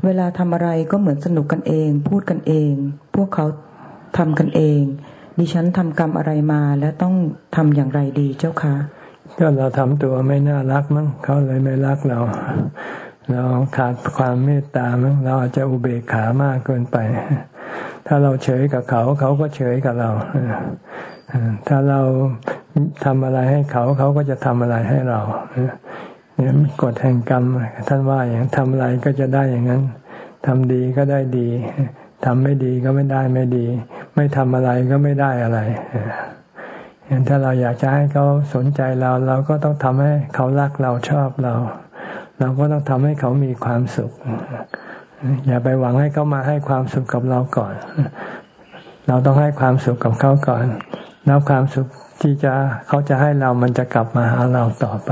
Speaker 2: เวลาทำอะไรก็เหมือนสนุกกันเอง พูดกันเอง พวกเขาทำกันเอง ดิฉันทำกรรมอะไรมาและต้องทำอย่างไรดีเจ้าคะ
Speaker 1: ก็เราทำตัวไม่น่ารักมั้งเขาเลยไม่รักเรา เราขาดความเมตตามั้งเราอาจจะอุเบกขามากเกินไป ถ้าเราเฉยกับเขา เขาก็เฉยกับเรา ถ้าเราทำอะไรให้เขา เขาก็จะทำอะไรให้เราเนี่ยกฎแห่งกรรม ท่านว่าอย่างทำอะไรก็จะได้อย่างนั้นทำดีก็ได้ดีทำไม่ดีก็ไม่ได้ไม่ดี ไม่ทำอะไรก็ไม่ได้อะไรเห็นถ้าเราอยากจะให้เขาสนใจเรา เราก็ต้องทำให้เขารักเราชอบเรา เราก็ต้องทำให้เขามีความสุข อย่าไปหวังให้เขามาให้ความสุขกับเราก่อน เราต้องให้ความสุขกับเขาก่อน แล้วความสุขที่จะเขาจะให้เรามันจะกลับมาหาเราต่อไป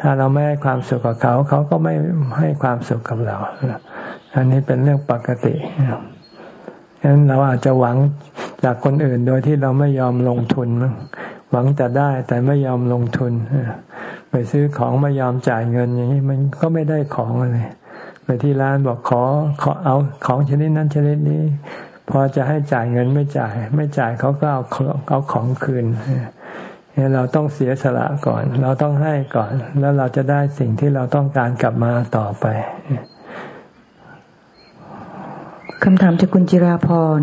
Speaker 1: ถ้าเราไม่ให้ความสุขกับเขา เขาก็ไม่ให้ความสุขกับเรา อันนี้เป็นเรื่องปกติฉะนั้นเราอาจจะหวังจากคนอื่นโดยที่เราไม่ยอมลงทุน หวังจะได้แต่ไม่ยอมลงทุน ไปซื้อของไม่ยอมจ่ายเงินอย่างนี้มันก็ไม่ได้ของเลย ไปที่ร้านบอกขอขอเอาของชนิดนั้นชนิดนี้ พอจะให้จ่ายเงินไม่จ่าย ไม่จ่ายเขาก็เอาเอาของคืนเนี่ยเราต้องเสียสละก่อน เราต้องให้ก่อน แล้วเราจะได้สิ่งที่เราต้องการกลับมาต่อไป
Speaker 2: คำถามจากคุณจิราพร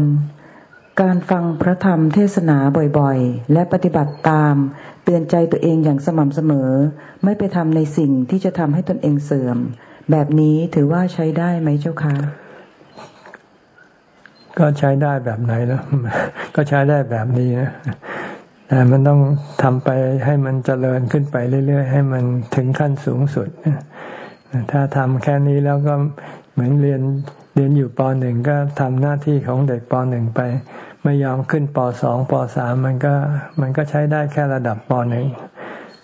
Speaker 2: การฟังพระธรรมเทศนาบ่อยๆ และปฏิบัติตาม เตือนใจตัวเองอย่างสม่ำเสมอ ไม่ไปทำในสิ่งที่จะทำให้ตนเองเสื่อม แบบนี้ถือว่าใช้ได้ไหมเจ้าคะ
Speaker 1: ก็ใช้ได้แบบไหนแล้ว ก็ใช้ได้แบบนี้นะแต่มันต้องทำไปให้มันเจริญขึ้นไปเรื่อยๆ ให้มันถึงขั้นสูงสุด ถ้าทำแค่นี้แล้วก็เหมือนเรียนเรียนอยู่ปหนึ่งก็ทำหน้าที่ของเด็กปหนึ่งไป ไม่ยอมขึ้นปสองปสามมันก็ มันก็ใช้ได้แค่ระดับปหนึ่ง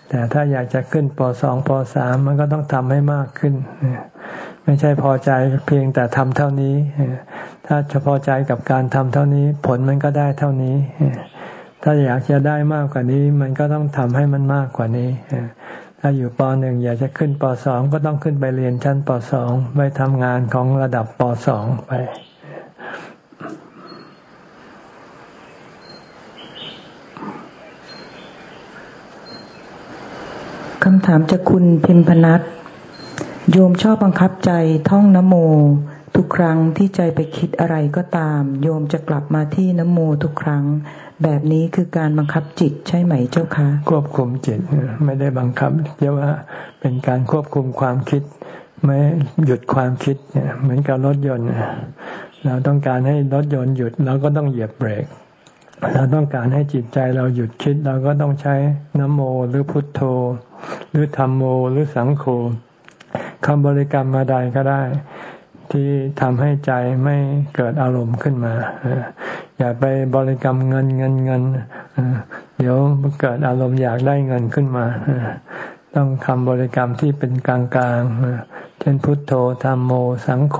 Speaker 1: แต่ถ้าอยากจะขึ้นปสองปสามมันก็ต้องทำให้มากขึ้น ไม่ใช่พอใจเพียงแต่ทำเท่านี้ ถ้าเฉพาะใจกับการทำเท่านี้ ผลมันก็ได้เท่านี้ ถ้าอยากจะได้มากกว่านี้ มันก็ต้องทำให้มันมากกว่านี้ ถ้าอยู่ปหนึ่งอยากจะขึ้นปสองก็ต้องขึ้นไปเรียนชั้นปสองไปทำงานของระดับปสองไป
Speaker 2: คำถามจากคุณพิมพนัทโยมชอบบังคับใจท่องนโม ทุกครั้งที่ใจไปคิดอะไรก็ตาม โยมจะกลับมาที่นโมทุกครั้ง แบบนี้คือการบังคับจิตใช่ไหมเจ้าคะ
Speaker 1: ควบคุมจิตไม่ได้บังคับเรียกว่าเป็นการควบคุมความคิด ไม่หยุดความคิดเหมือนกับรถยนต์เราต้องการให้รถยนต์หยุดเราก็ต้องเหยียบเบรกเราต้องการให้จิตใจเราหยุดคิด เราก็ต้องใช้นโมหรือพุทโธ หรือธรรมโมหรือสังโฆคำบริกรรมมาใดก็ได้ ที่ทำให้ใจไม่เกิดอารมณ์ขึ้นมาอย่าไปบริกรรมเงินเงินเงินเดี๋ยวเกิดอารมณ์อยากได้เงินขึ้นมาต้องคำบริกรรมที่เป็นกลางกลางเช่นพุทโธธรรมโม สังโฆ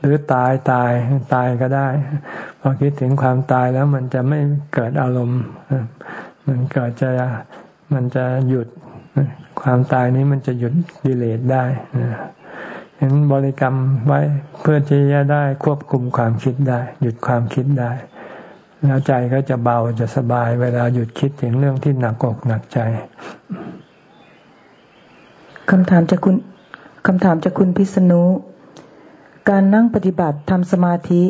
Speaker 1: หรือตายตายตายก็ได้ พอคิดถึงความตายแล้วมันจะไม่เกิดอารมณ์ มันเกิดจะมันจะหยุด ความตายนี้มันจะหยุดดิเลตได้เห็นบริกรรมไว้เพื่อที่จะได้ควบคุมความคิดได้ หยุดความคิดได้ แล้วใจก็จะเบาจะสบายเวลาหยุดคิดถึงเรื่องที่หนักอกหนักใจ
Speaker 2: คำถามจากคุณคำถามจากคุณพิษณุการนั่งปฏิบัติทำสมาธิ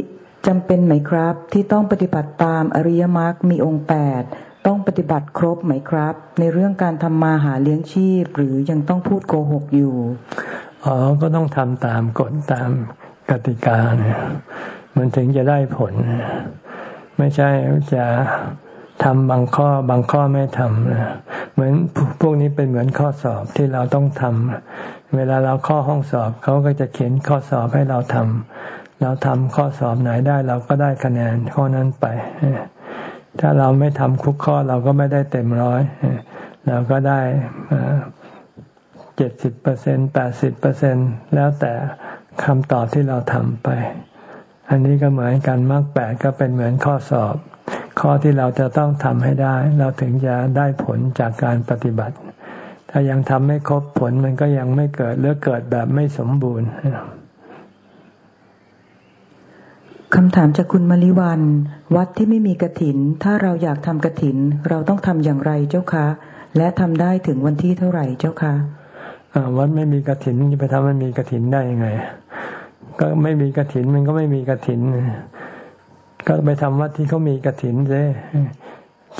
Speaker 2: จำเป็นไหมครับ ที่ต้องปฏิบัติตามอริยมรรคมีองค์แปด ต้องปฏิบัติครบไหมครับ ในเรื่องการทำมาหาเลี้ยงชีพ หรือยังต้องพูดโกหกอยู่
Speaker 1: อ๋อก็ต้องทำตามกฎตามกติกาเนี่ยมันถึงจะได้ผล ไม่ใช่จะทำบางข้อบางข้อไม่ทำเหมือนพวกนี้เป็นเหมือนข้อสอบที่เราต้องทำเวลาเราข้อห้องสอบเขาก็จะเขียนข้อสอบให้เราทำเราทำข้อสอบไหนได้เราก็ได้คะแนนข้อนั้นไป ถ้าเราไม่ทำคุกข้อเราก็ไม่ได้เต็มร้อยเราก็ได้เจ็ดสิบเปอร์เซ็นแปดสิบเปอร์เซ็นแล้วแต่คำตอบที่เราทำไป อันนี้ก็เหมือนกันมรรคแปดก็เป็นเหมือนข้อสอบ ข้อที่เราจะต้องทำให้ได้ เราถึงจะได้ผลจากการปฏิบัติ ถ้ายังทำไม่ครบผลมันก็ยังไม่เกิดหรือเกิดแบบไม่สมบูรณ์
Speaker 2: คำถามจากคุณมริวัน วัดที่ไม่มีกระถิน ถ้าเราอยากทำกระถิน เราต้องทำอย่างไรเจ้าคะ และทำได้ถึงวันที่เท่าไหร่เจ้าคะ
Speaker 1: วัดไม่มีกระถินจะไปทำมันมีกระถินได้ยังไง ก็ไม่มีกระถินมันก็ไม่มีกระถิน ก็ไปทำวัดที่เขามีกระถินเ้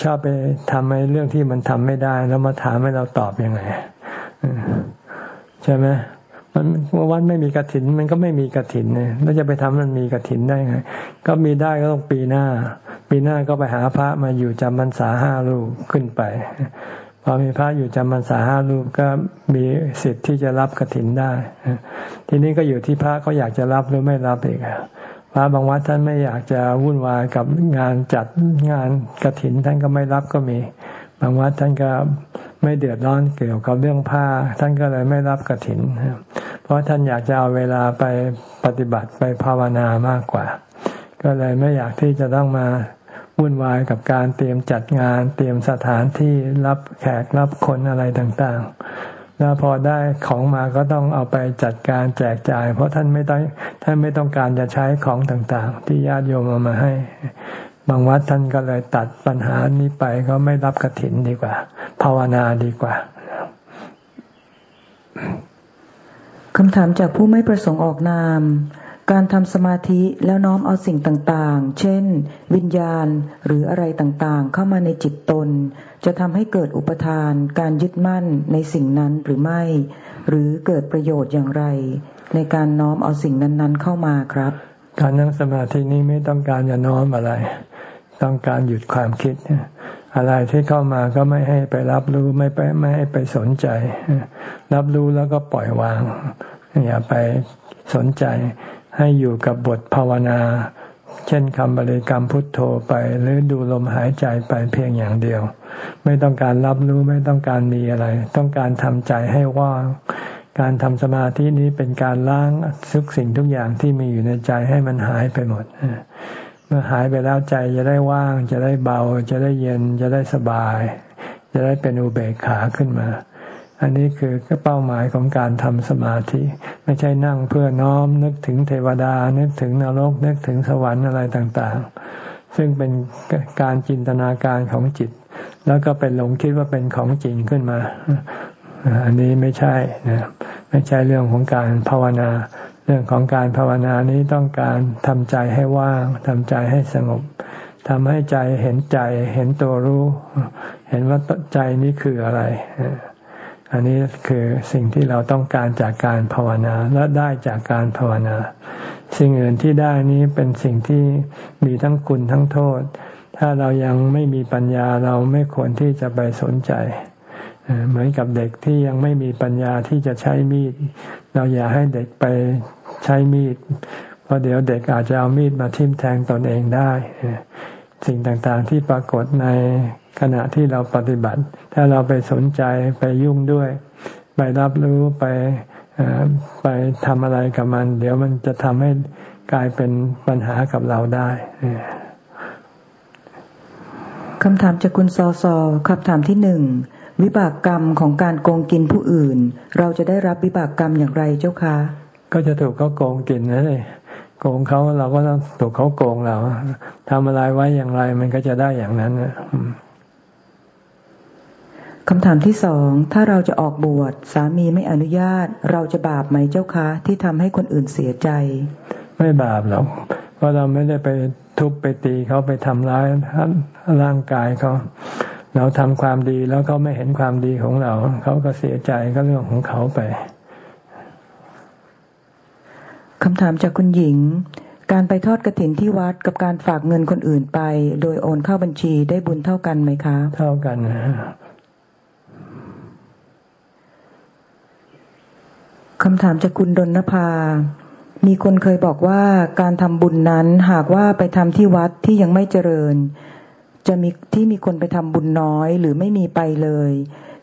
Speaker 1: ชอบไปทำในเรื่องที่มันทำไม่ได้ แล้วมาถามให้เราตอบยังไงใช่ไหม มันวัดไม่มีกระถิน มันก็ไม่มีกระถินเนี่ยแล้วจะไปทำมันมีกระถินได้ไง ก็มีได้ก็ต้องปีหน้า ปีหน้าก็ไปหาพระมาอยู่จำพรรษาห้ารูปขึ้นไป พอมีพระอยู่จำพรรษาห้ารูปก็มีสิทธิ์ที่จะรับกระถินได้ ทีนี้ก็อยู่ที่พระเขาอยากจะรับหรือไม่รับเองพระบางวัดท่านไม่อยากจะวุ่นวายกับงานจัดงานกระถินท่านก็ไม่รับก็มี บางวัดท่านก็ ไม่เดือดร้อนเกี่ยวกับเรื่องผ้า ท่านก็เลยไม่รับกระถิน เพราะท่านอยากจะเอาเวลาไปปฏิบัติไปภาวนามากกว่า ก็เลยไม่อยากที่จะต้องมาวุ่นวายกับการเตรียมจัดงาน เตรียมสถานที่รับแขกรับคนอะไรต่างๆ แล้วพอได้ของมาก็ต้องเอาไปจัดการแจกจ่าย เพราะท่านไม่ต้องท่านไม่ต้องการจะใช้ของต่างๆ ที่ญาติโยมเอามาให้ บางวัดท่านก็เลยตัดปัญหานี้ไปก็ไม่รับกระถินดีกว่า ภาวนาดีกว่า
Speaker 2: คำถามจากผู้ไม่ประสงค์ออกนาม การทำสมาธิแล้วน้อมเอาสิ่งต่างๆ เช่น วิญญาณหรืออะไรต่างๆ เข้ามาในจิตตน จะทำให้เกิดอุปทาน การยึดมั่นในสิ่งนั้นหรือไม่ หรือเกิดประโยชน์อย่างไร ในการน้อมเอาสิ่งนั้นๆเข้ามาครับ
Speaker 1: การนั่งสมาธินี้ไม่ต้องการจะน้อมอะไร ต้องการหยุดความคิด อะไรที่เข้ามาก็ไม่ให้ไปรับรู้ไม่ไปไม่ให้ไปสนใจ รับรู้แล้วก็ปล่อยวาง อย่าไปสนใจ ให้อยู่กับบทภาวนา เช่นคำบริกรรมพุทโธไป หรือดูลมหายใจไปเพียงอย่างเดียว ไม่ต้องการรับรู้ไม่ต้องการมีอะไร ต้องการทำใจให้ว่างการทำสมาธินี้เป็นการล้างทุกสิ่งทุกอย่างที่มีอยู่ในใจให้มันหายไปหมด เมื่อหายไปแล้วใจจะได้ว่าง จะได้เบา จะได้เย็น จะได้สบาย จะได้เป็นอุเบกขาขึ้นมา อันนี้คือเป้าหมายของการทำสมาธิ ไม่ใช่นั่งเพื่อน้อมนึกถึงเทวดา นึกถึงนรก นึกถึงสวรรค์อะไรต่างๆ ซึ่งเป็นการจินตนาการของจิต แล้วก็เป็นหลงคิดว่าเป็นของจริงขึ้นมา อันนี้ไม่ใช่นะไม่ใช่เรื่องของการภาวนา รื่องของการภาวนานี้ต้องการทำใจให้ว่างทำใจให้สงบทำให้ใจเห็นใจเห็นตัวรู้ เห็นว่าใจนี้คืออะไร อันนี้คือสิ่งที่เราต้องการจากการภาวนาและได้จากการภาวนา สิ่งอื่นที่ได้นี้เป็นสิ่งที่มีทั้งคุณทั้งโทษ ถ้าเรายังไม่มีปัญญาเราไม่ควรที่จะไปสนใจเหมือนกับเด็กที่ยังไม่มีปัญญาที่จะใช้มีด เราอย่าให้เด็กไป ใช้มีดเพราะเดี๋ยวเด็กอาจจะเอามีดมาทิ่มแทงตนเองได้ สิ่งต่างๆที่ปรากฏในขณะที่เราปฏิบัติ ถ้าเราไปสนใจไปยุ่งด้วย ไปรับรู้ไปไปทำอะไรกับมัน เดี๋ยวมันจะทำให้กลายเป็นปัญหากับเราได้
Speaker 2: คำถามจากคุณซอซอคำถามที่หนึ่งวิบากกรรมของการโกงกินผู้อื่น เราจะได้รับวิบากกรรมอย่างไรเจ้าคะ
Speaker 1: ก็จะถูกเขาโกงกินนั่นเลยโกงเขาเราก็ต้องถูกเขาโกงเราทำอะไรไว้อย่างไร มันก็จะได้อย่างนั้นนะ
Speaker 2: คำถามที่สอง ถ้าเราจะออกบวชสามีไม่อนุญาต เราจะบาปไหมเจ้าคะ ที่ทำให้คนอื่นเสียใจ
Speaker 1: ไม่บาปหรอกเพราะเราไม่ได้ไปทุบไปตีเขาไปทำร้ายร่างกายเขาเราทำความดีแล้วเขาไม่เห็นความดีของเรา เขาก็เสียใจก็เรื่องของเขาไป
Speaker 2: คำถามจากคุณหญิง การไปทอดกระถินที่วัดกับการฝากเงินคนอื่นไป โดยโอนเข้าบัญชีได้บุญเท่ากันไหมคะ
Speaker 1: เท่ากันนะ
Speaker 2: คำถามจากคุณดนภา มีคนเคยบอกว่าการทำบุญนั้นหากว่าไปทำที่วัดที่ยังไม่เจริญ จะมีที่มีคนไปทำบุญน้อยหรือไม่มีไปเลย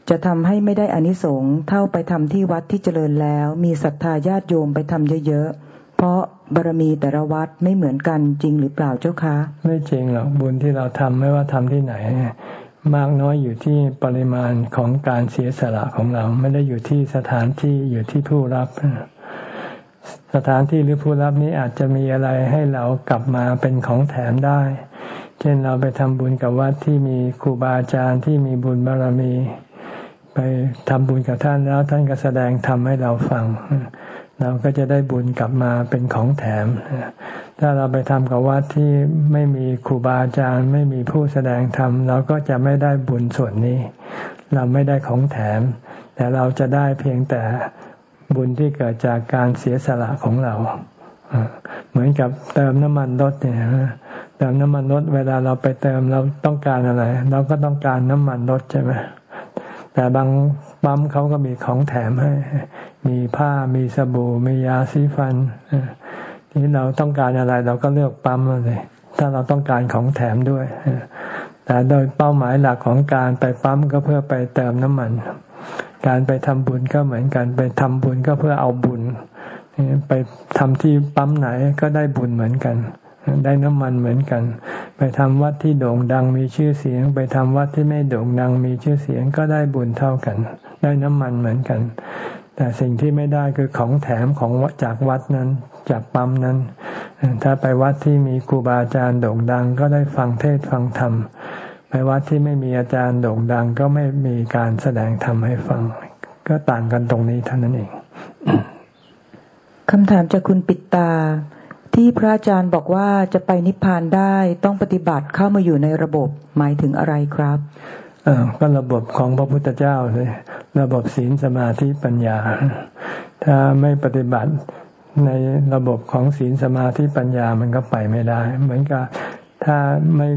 Speaker 2: จะทำให้ไม่ได้อานิสงส์เท่าไปทำที่วัดที่เจริญแล้ว มีศรัทธาญาติโยมไปทำเยอะๆ เพราะบารมีแต่ละวัดไม่เหมือนกันจริงหรือเปล่าเจ้าคะ
Speaker 1: ไม่จริงหรอกบุญที่เราทำไม่ว่าทำที่ไหน มากน้อยอยู่ที่ปริมาณของการเสียสละของเรา ไม่ได้อยู่ที่สถานที่อยู่ที่ผู้รับ สถานที่หรือผู้รับนี้อาจจะมีอะไรให้เรากลับมาเป็นของแถมได้ เช่นเราไปทำบุญกับวัดที่มีครูบาอาจารย์ที่มีบุญบารมี ไปทำบุญกับท่านแล้วท่านก็แสดงธรรมให้เราฟัง เราก็จะได้บุญกลับมาเป็นของแถม ถ้าเราไปทำกับวัดที่ไม่มีครูบาอาจารย์ ไม่มีผู้แสดงธรรมเราก็จะไม่ได้บุญส่วนนี้ เราไม่ได้ของแถม แต่เราจะได้เพียงแต่บุญที่เกิดจากการเสียสละของเรา เหมือนกับเติมน้ำมันรถเนี่ยเติมน้ำมันรถเวลาเราไปเติมเราต้องการอะไร เราก็ต้องการน้ำมันรถใช่ไหมแต่บางปั๊มเขาก็มีของแถมให้ มีผ้ามีสบู่มียาสีฟันที่เราต้องการอะไรเราก็เลือกปั๊มเลยถ้าเราต้องการของแถมด้วยแต่โดยเป้าหมายหลักของการไปปั๊มก็เพื่อไปเติมน้ำมัน การไปทำบุญก็เหมือนกันไปทำบุญก็เพื่อเอาบุญ ไปทำที่ปั๊มไหนก็ได้บุญเหมือนกัน ได้น้ำมันเหมือนกัน ไปทำวัดที่โด่งดังมีชื่อเสียง ไปทำวัดที่ไม่โด่งดังมีชื่อเสียงก็ได้บุญเท่ากัน ได้น้ำมันเหมือนกัน แต่สิ่งที่ไม่ได้คือของแถมของจากวัดนั้นจากปั๊มนั้น ถ้าไปวัดที่มีครูบาอาจารย์โด่งดังก็ได้ฟังเทศฟังธรรม ไปวัดที่ไม่มีอาจารย์โด่งดัง ก็ไม่มีการแสดงธรรมให้ฟัง ก็ต่างกันตรงนี้เท่านั้นเอง
Speaker 2: คำถามจากคุณปิตตา ที่พระอาจารย์บอกว่าจะไปนิพพานได้ต้องปฏิบัติเข้ามาอยู่ในระบบหมายถึงอะไรครับ
Speaker 1: ก็ระบบของพระพุทธเจ้าเลยระบบศีลสมาธิปัญญา ถ้าไม่ปฏิบัติในระบบของศีลสมาธิปัญญามันก็ไปไม่ได้ เหมือนกับถ้าไม่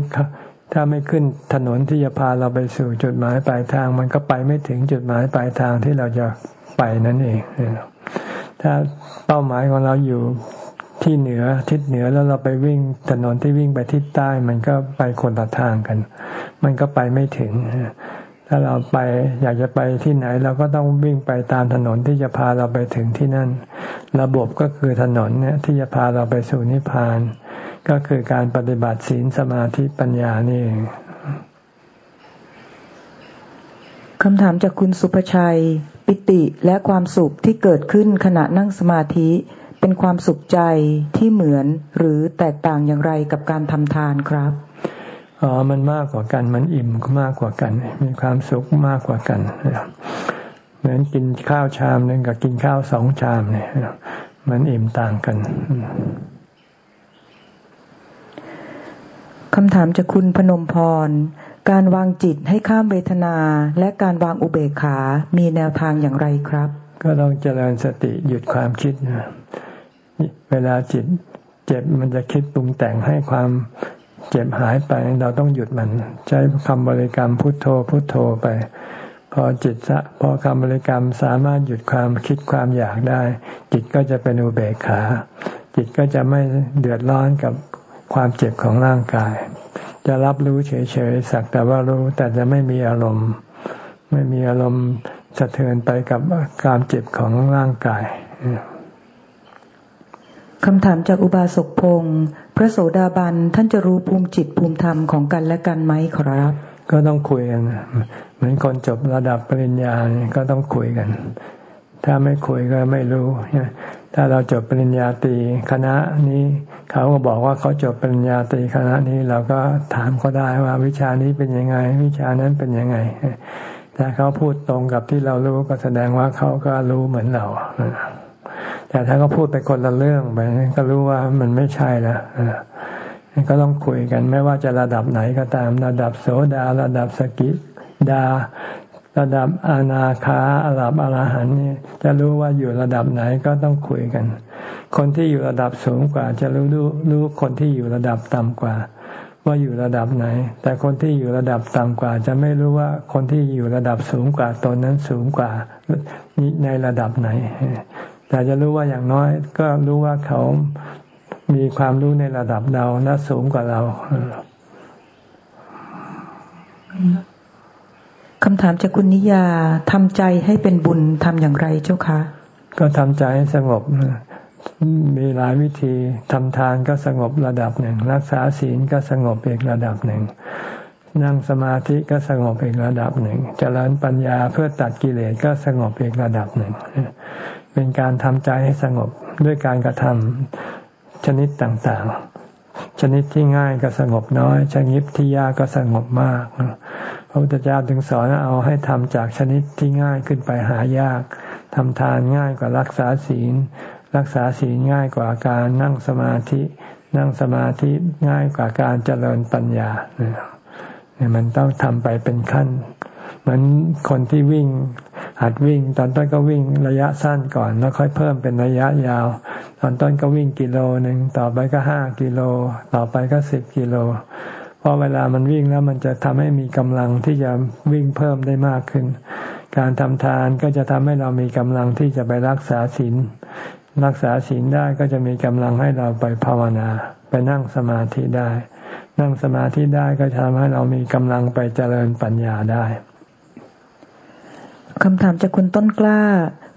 Speaker 1: ถ้าไม่ขึ้นถนนที่จะพาเราไปสู่จุดหมายปลายทาง มันก็ไปไม่ถึงจุดหมายปลายทางที่เราจะไปนั่นเอง ถ้าเป้าหมายของเราอยู่ที่เหนือทิศเหนือแล้วเราไปวิ่งถนนที่วิ่งไปทิศใต้ มันก็ไปคนละทางกัน มันก็ไปไม่ถึง ถ้าเราไปอยากจะไปที่ไหน เราก็ต้องวิ่งไปตามถนนที่จะพาเราไปถึงที่นั่น ระบบก็คือถนนเนี่ยที่จะพาเราไปสู่นิพพาน ก็คือการปฏิบัติศีลสมาธิปัญญานี่เอง
Speaker 2: คำถามจากคุณสุภชัย ปิติและความสุขที่เกิดขึ้นขณะนั่งสมาธิ เป็นความสุขใจที่เหมือนหรือแตกต่างอย่างไรกับการทำทานครับ
Speaker 1: อ๋อมันมากกว่ากัน มันอิ่มมากกว่ากัน มีความสุขมากกว่ากันเหมือนกินข้าวชามหนึ่งกับกินข้าวสองชามเนี่ยมันอิ่มต่างกัน
Speaker 2: คำถามจากคุณพนมพร การวางจิตให้ข้ามเวทนา และการวางอุเบกขา มีแนวทางอย่างไรครับ
Speaker 1: ก็ต้องเจริญสติหยุดความคิดนะเวลาจิตเจ็บมันจะคิดปรุงแต่งให้ความ เจ็บหายไปเราต้องหยุดมัน ใช้คำบริกรรมพุทโธพุทโธไป พอจิตสะพอคำบริกรรมสามารถหยุดความคิดความอยากได้ จิตก็จะเป็นอุเบกขา จิตก็จะไม่เดือดร้อนกับความเจ็บของร่างกาย จะรับรู้เฉยๆสักแต่ว่ารู้แต่จะไม่มีอารมณ์ ไม่มีอารมณ์สะเทือนไปกับการเจ็บของร่างกาย
Speaker 2: คำถามจากอุบาสกพงศ์ ระโสดาบันท่านจะรู้ภูมิจิตภูมิธรรมของกันและกันไหมขอรับ
Speaker 1: ก็ต้องคุยกันเหมือนคนจบระดับปริญญาก็ต้องคุยกัน ถ้าไม่คุยก็ไม่รู้ถ้าเราจบปริญญาตรีคณะนี้เขาก็บอกว่าเขาจบปริญญาตรีคณะนี้เราก็ถามเขาได้ว่าวิชานี้เป็นยังไง วิชานั้นเป็นยังไงถ้าเขาพูดตรงกับที่เรารู้ก็แสดงว่าเขาก็รู้เหมือนเรา แต่ถ้าเขาพูดไปคนละเรื่องไปก็รู้ว่ามันไม่ใช่แล้วก็ต้องคุยกันไม่ว่าจะระดับไหนก็ตาม ระดับโสดา ระดับสกิดา ระดับอนาคาระดับอรหันนี่จะรู้ว่าอยู่ระดับไหนก็ต้องคุยกัน คนที่อยู่ระดับสูงกว่า จะรู้รู้รู้คนที่อยู่ระดับต่ำกว่า ว่าอยู่ระดับไหน แต่คนที่อยู่ระดับต่ำกว่า จะไม่รู้ว่าคนที่อยู่ระดับสูงกว่าตนนั้นสูงกว่าในระดับไหน แต่จะรู้ว่าอย่างน้อย ก็รู้ว่าเขามีความรู้ในระดับเราน่าสูงกว่าเรา
Speaker 2: คำถามจากคุณนิยาทำใจให้เป็นบุญทำอย่างไรเจ้าคะ
Speaker 1: ก็ทำใจให้สงบ มีหลายวิธีทำทานก็สงบระดับหนึ่ง รักษาศีลก็สงบอีกระดับหนึ่ง นั่งสมาธิก็สงบอีกระดับหนึ่งจเจริญปัญญาเพื่อตัดกิเลสก็สงบอีกระดับหนึ่ง เป็นการทำใจให้สงบด้วยการกระทำชนิดต่างๆ ชนิดที่ง่ายก็สงบน้อย ชนิดที่ยากก็สงบมากพระพุทธเจ้าถึงสอนเอาให้ทำจากชนิดที่ง่ายขึ้นไปหายากทำทานง่ายกว่ารักษาศีล รักษาศีลง่ายกว่าการนั่งสมาธิ นั่งสมาธิง่ายกว่าการเจริญปัญญาเนี่ยมันต้องทำไปเป็นขั้น เหมือนคนที่วิ่ง หัดวิ่ง ตอนต้นก็วิ่งระยะสั้นก่อน แล้วค่อยเพิ่มเป็นระยะยาว ตอนต้นก็วิ่งกิโลหนึ่งต่อไปก็ห้ากิโล ต่อไปก็สิบกิโลพราะเวลามันวิ่งแล้วมันจะทำให้มีกำลังที่จะวิ่งเพิ่มได้มากขึ้น การทำทานก็จะทำให้เรามีกำลังที่จะไปรักษาศีล รักษาศีลได้ก็จะมีกำลังให้เราไปภาวนา ไปนั่งสมาธิได้ นั่งสมาธิได้ก็ทำให้เรามีกำลังไปเจริญปัญญาได้
Speaker 2: คำถามจากคุณต้นกล้า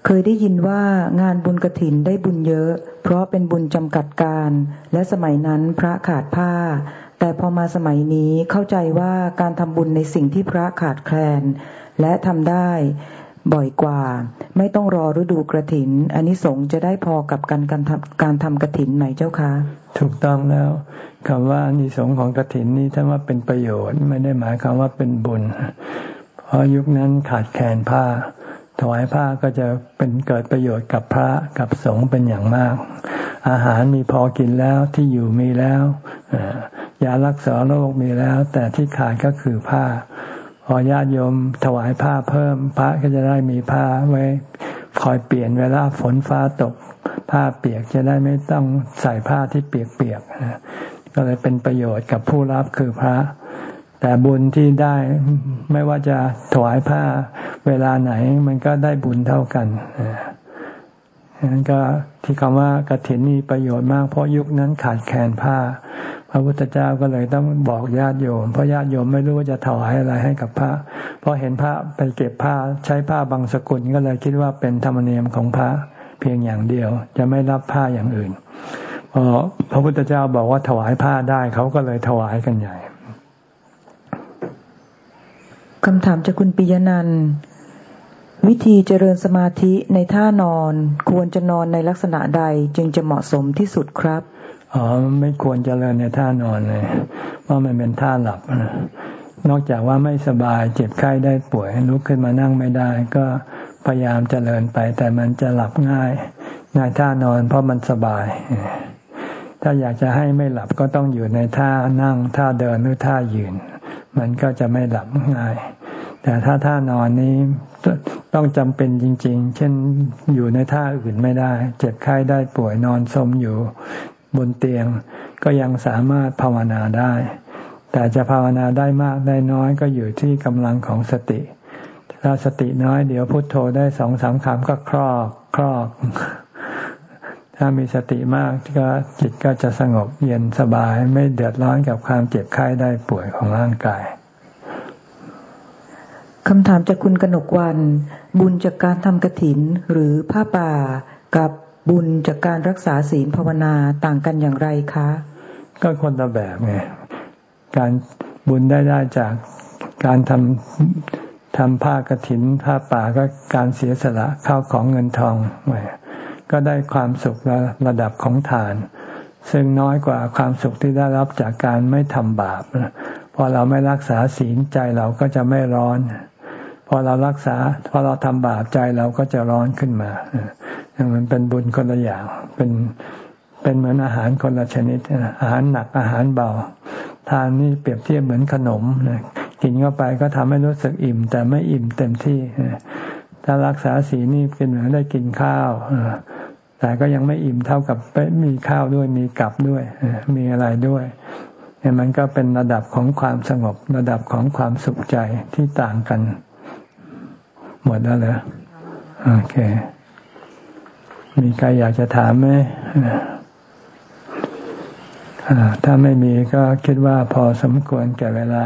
Speaker 2: เคยได้ยินว่างานบุญกระถินได้บุญเยอะ เพราะเป็นบุญจำกัดการ และสมัยนั้นพระขาดผ้า แต่พอมาสมัยนี้เข้าใจว่าการทำบุญในสิ่งที่พระขาดแคลน และทำได้บ่อยกว่า ไม่ต้องรอฤดูกระถิน อันนี้สงจะได้พอกับการการทำการทำกระถินไหมเจ้าคะ
Speaker 1: ถูกต้องแล้วคำว่าอันิสงของกระถินนี้ถ้าว่าเป็นประโยชน์ไม่ได้หมายความว่าเป็นบุญ เพราะยุคนั้นขาดแคลนผ้า ถวายผ้าก็จะเป็นเกิดประโยชน์กับพระกับสงฆ์เป็นอย่างมาก อาหารมีพอกินแล้วที่อยู่มีแล้วยารักษาโรคมีแล้ว แต่ที่ขาดก็คือผ้า พอญาติโยมถวายผ้าเพิ่ม พระก็จะได้มีผ้าไว้คอยเปลี่ยนเวลาฝนฟ้าตก ผ้าเปียกจะได้ไม่ต้องใส่ผ้าที่เปียกๆก็เลยเป็นประโยชน์กับผู้รับคือพระ แต่บุญที่ได้ไม่ว่าจะถวายผ้าเวลาไหน มันก็ได้บุญเท่ากันนั้นก็ที่คำว่ากระถินมีประโยชน์มากเพราะยุคนั้นขาดแคลนผ้า พระพุทธเจ้าก็เลยต้องบอกญาติโยม เพราะญาติโยมไม่รู้ว่าจะถวายอะไรให้กับพระเพราะเห็นพระไปเก็บผ้าใช้ผ้าบางสกุลก็เลยคิดว่าเป็นธรรมเนียมของพระเพียงอย่างเดียว จะไม่รับผ้าอย่างอื่นพอพระพุทธเจ้าบอกว่าถวายผ้าได้เขาก็เลยถวายกันใหญ่
Speaker 2: คำถามจากคุณปิยนันวิธีเจริญสมาธิในท่านอนควรจะนอนในลักษณะใดจึงจะเหมาะสมที่สุดครับ
Speaker 1: อ๋อไม่ควรเจริญในท่านอนเลยเพราะมันเป็นท่าหลับนอกจากว่าไม่สบายเจ็บไข้ได้ป่วยลุกขึ้นมานั่งไม่ได้ ก็พยายามเจริญไป แต่มันจะหลับง่ายในท่านอน เพราะมันสบาย ถ้าอยากจะให้ไม่หลับก็ต้องอยู่ในท่านั่งท่าเดินหรือท่ายืน มันก็จะไม่หลับง่าย แต่ถ้าท่านอนนี้ต้องจำเป็นจริง ๆ เช่นอยู่ในท่าอื่นไม่ได้ เจ็บไข้ได้ป่วยนอนสมอยู่บนเตียง ก็ยังสามารถภาวนาได้ แต่จะภาวนาได้มากได้น้อยก็อยู่ที่กำลังของสติ ถ้าสติน้อยเดี๋ยวพุโทโธได้สองสามคำก็ครอบครอบ ถ้ามีสติมากก็จิตก็จะสงบเย็นสบายไม่เดือดร้อนกับความเจ็บไข้ได้ป่วยของร่างกาย
Speaker 2: คำถามจากคุณกนกวัน บุญจากการทำกระถินหรือผ้าป่ากับบุญจากการรักษาศีลภาวนาต่างกันอย่างไรคะ
Speaker 1: ก็คนละแบบไงการบุญได้ได้จากการทำทำผ้ากรถินผ้าป่าก็การเสียสละข้าวของเงินทองไก็ได้ความสุขระระดับของทาน ซึ่งน้อยกว่าความสุขที่ได้รับจากการไม่ทำบาปพอเราไม่รักษาศีลใจเราก็จะไม่ร้อน พอเรารักษาพอเราทำบาปใจเราก็จะร้อนขึ้นมามันเป็นบุญคนละอย่างเป็นเป็นเหมือนอาหารคนละชนิด อาหารหนักอาหารเบา ทานนี่เปรียบเทียบเหมือนขนมกินเข้าไปก็ทำให้รู้สึกอิ่ม แต่ไม่อิ่มเต็มที่ ถ้ารักษาศีลนี่เป็นเหมือนได้กินข้าวแต่ก็ยังไม่อิ่มเท่ากับมีข้าวด้วยมีกับด้วยมีอะไรด้วยเนี่ยมันก็เป็นระดับของความสงบระดับของความสุขใจที่ต่างกัน หมดแล้วเหรอโอเค มีใครอยากจะถามไหมถ้าไม่มีก็คิดว่าพอสมควรแก่เวลา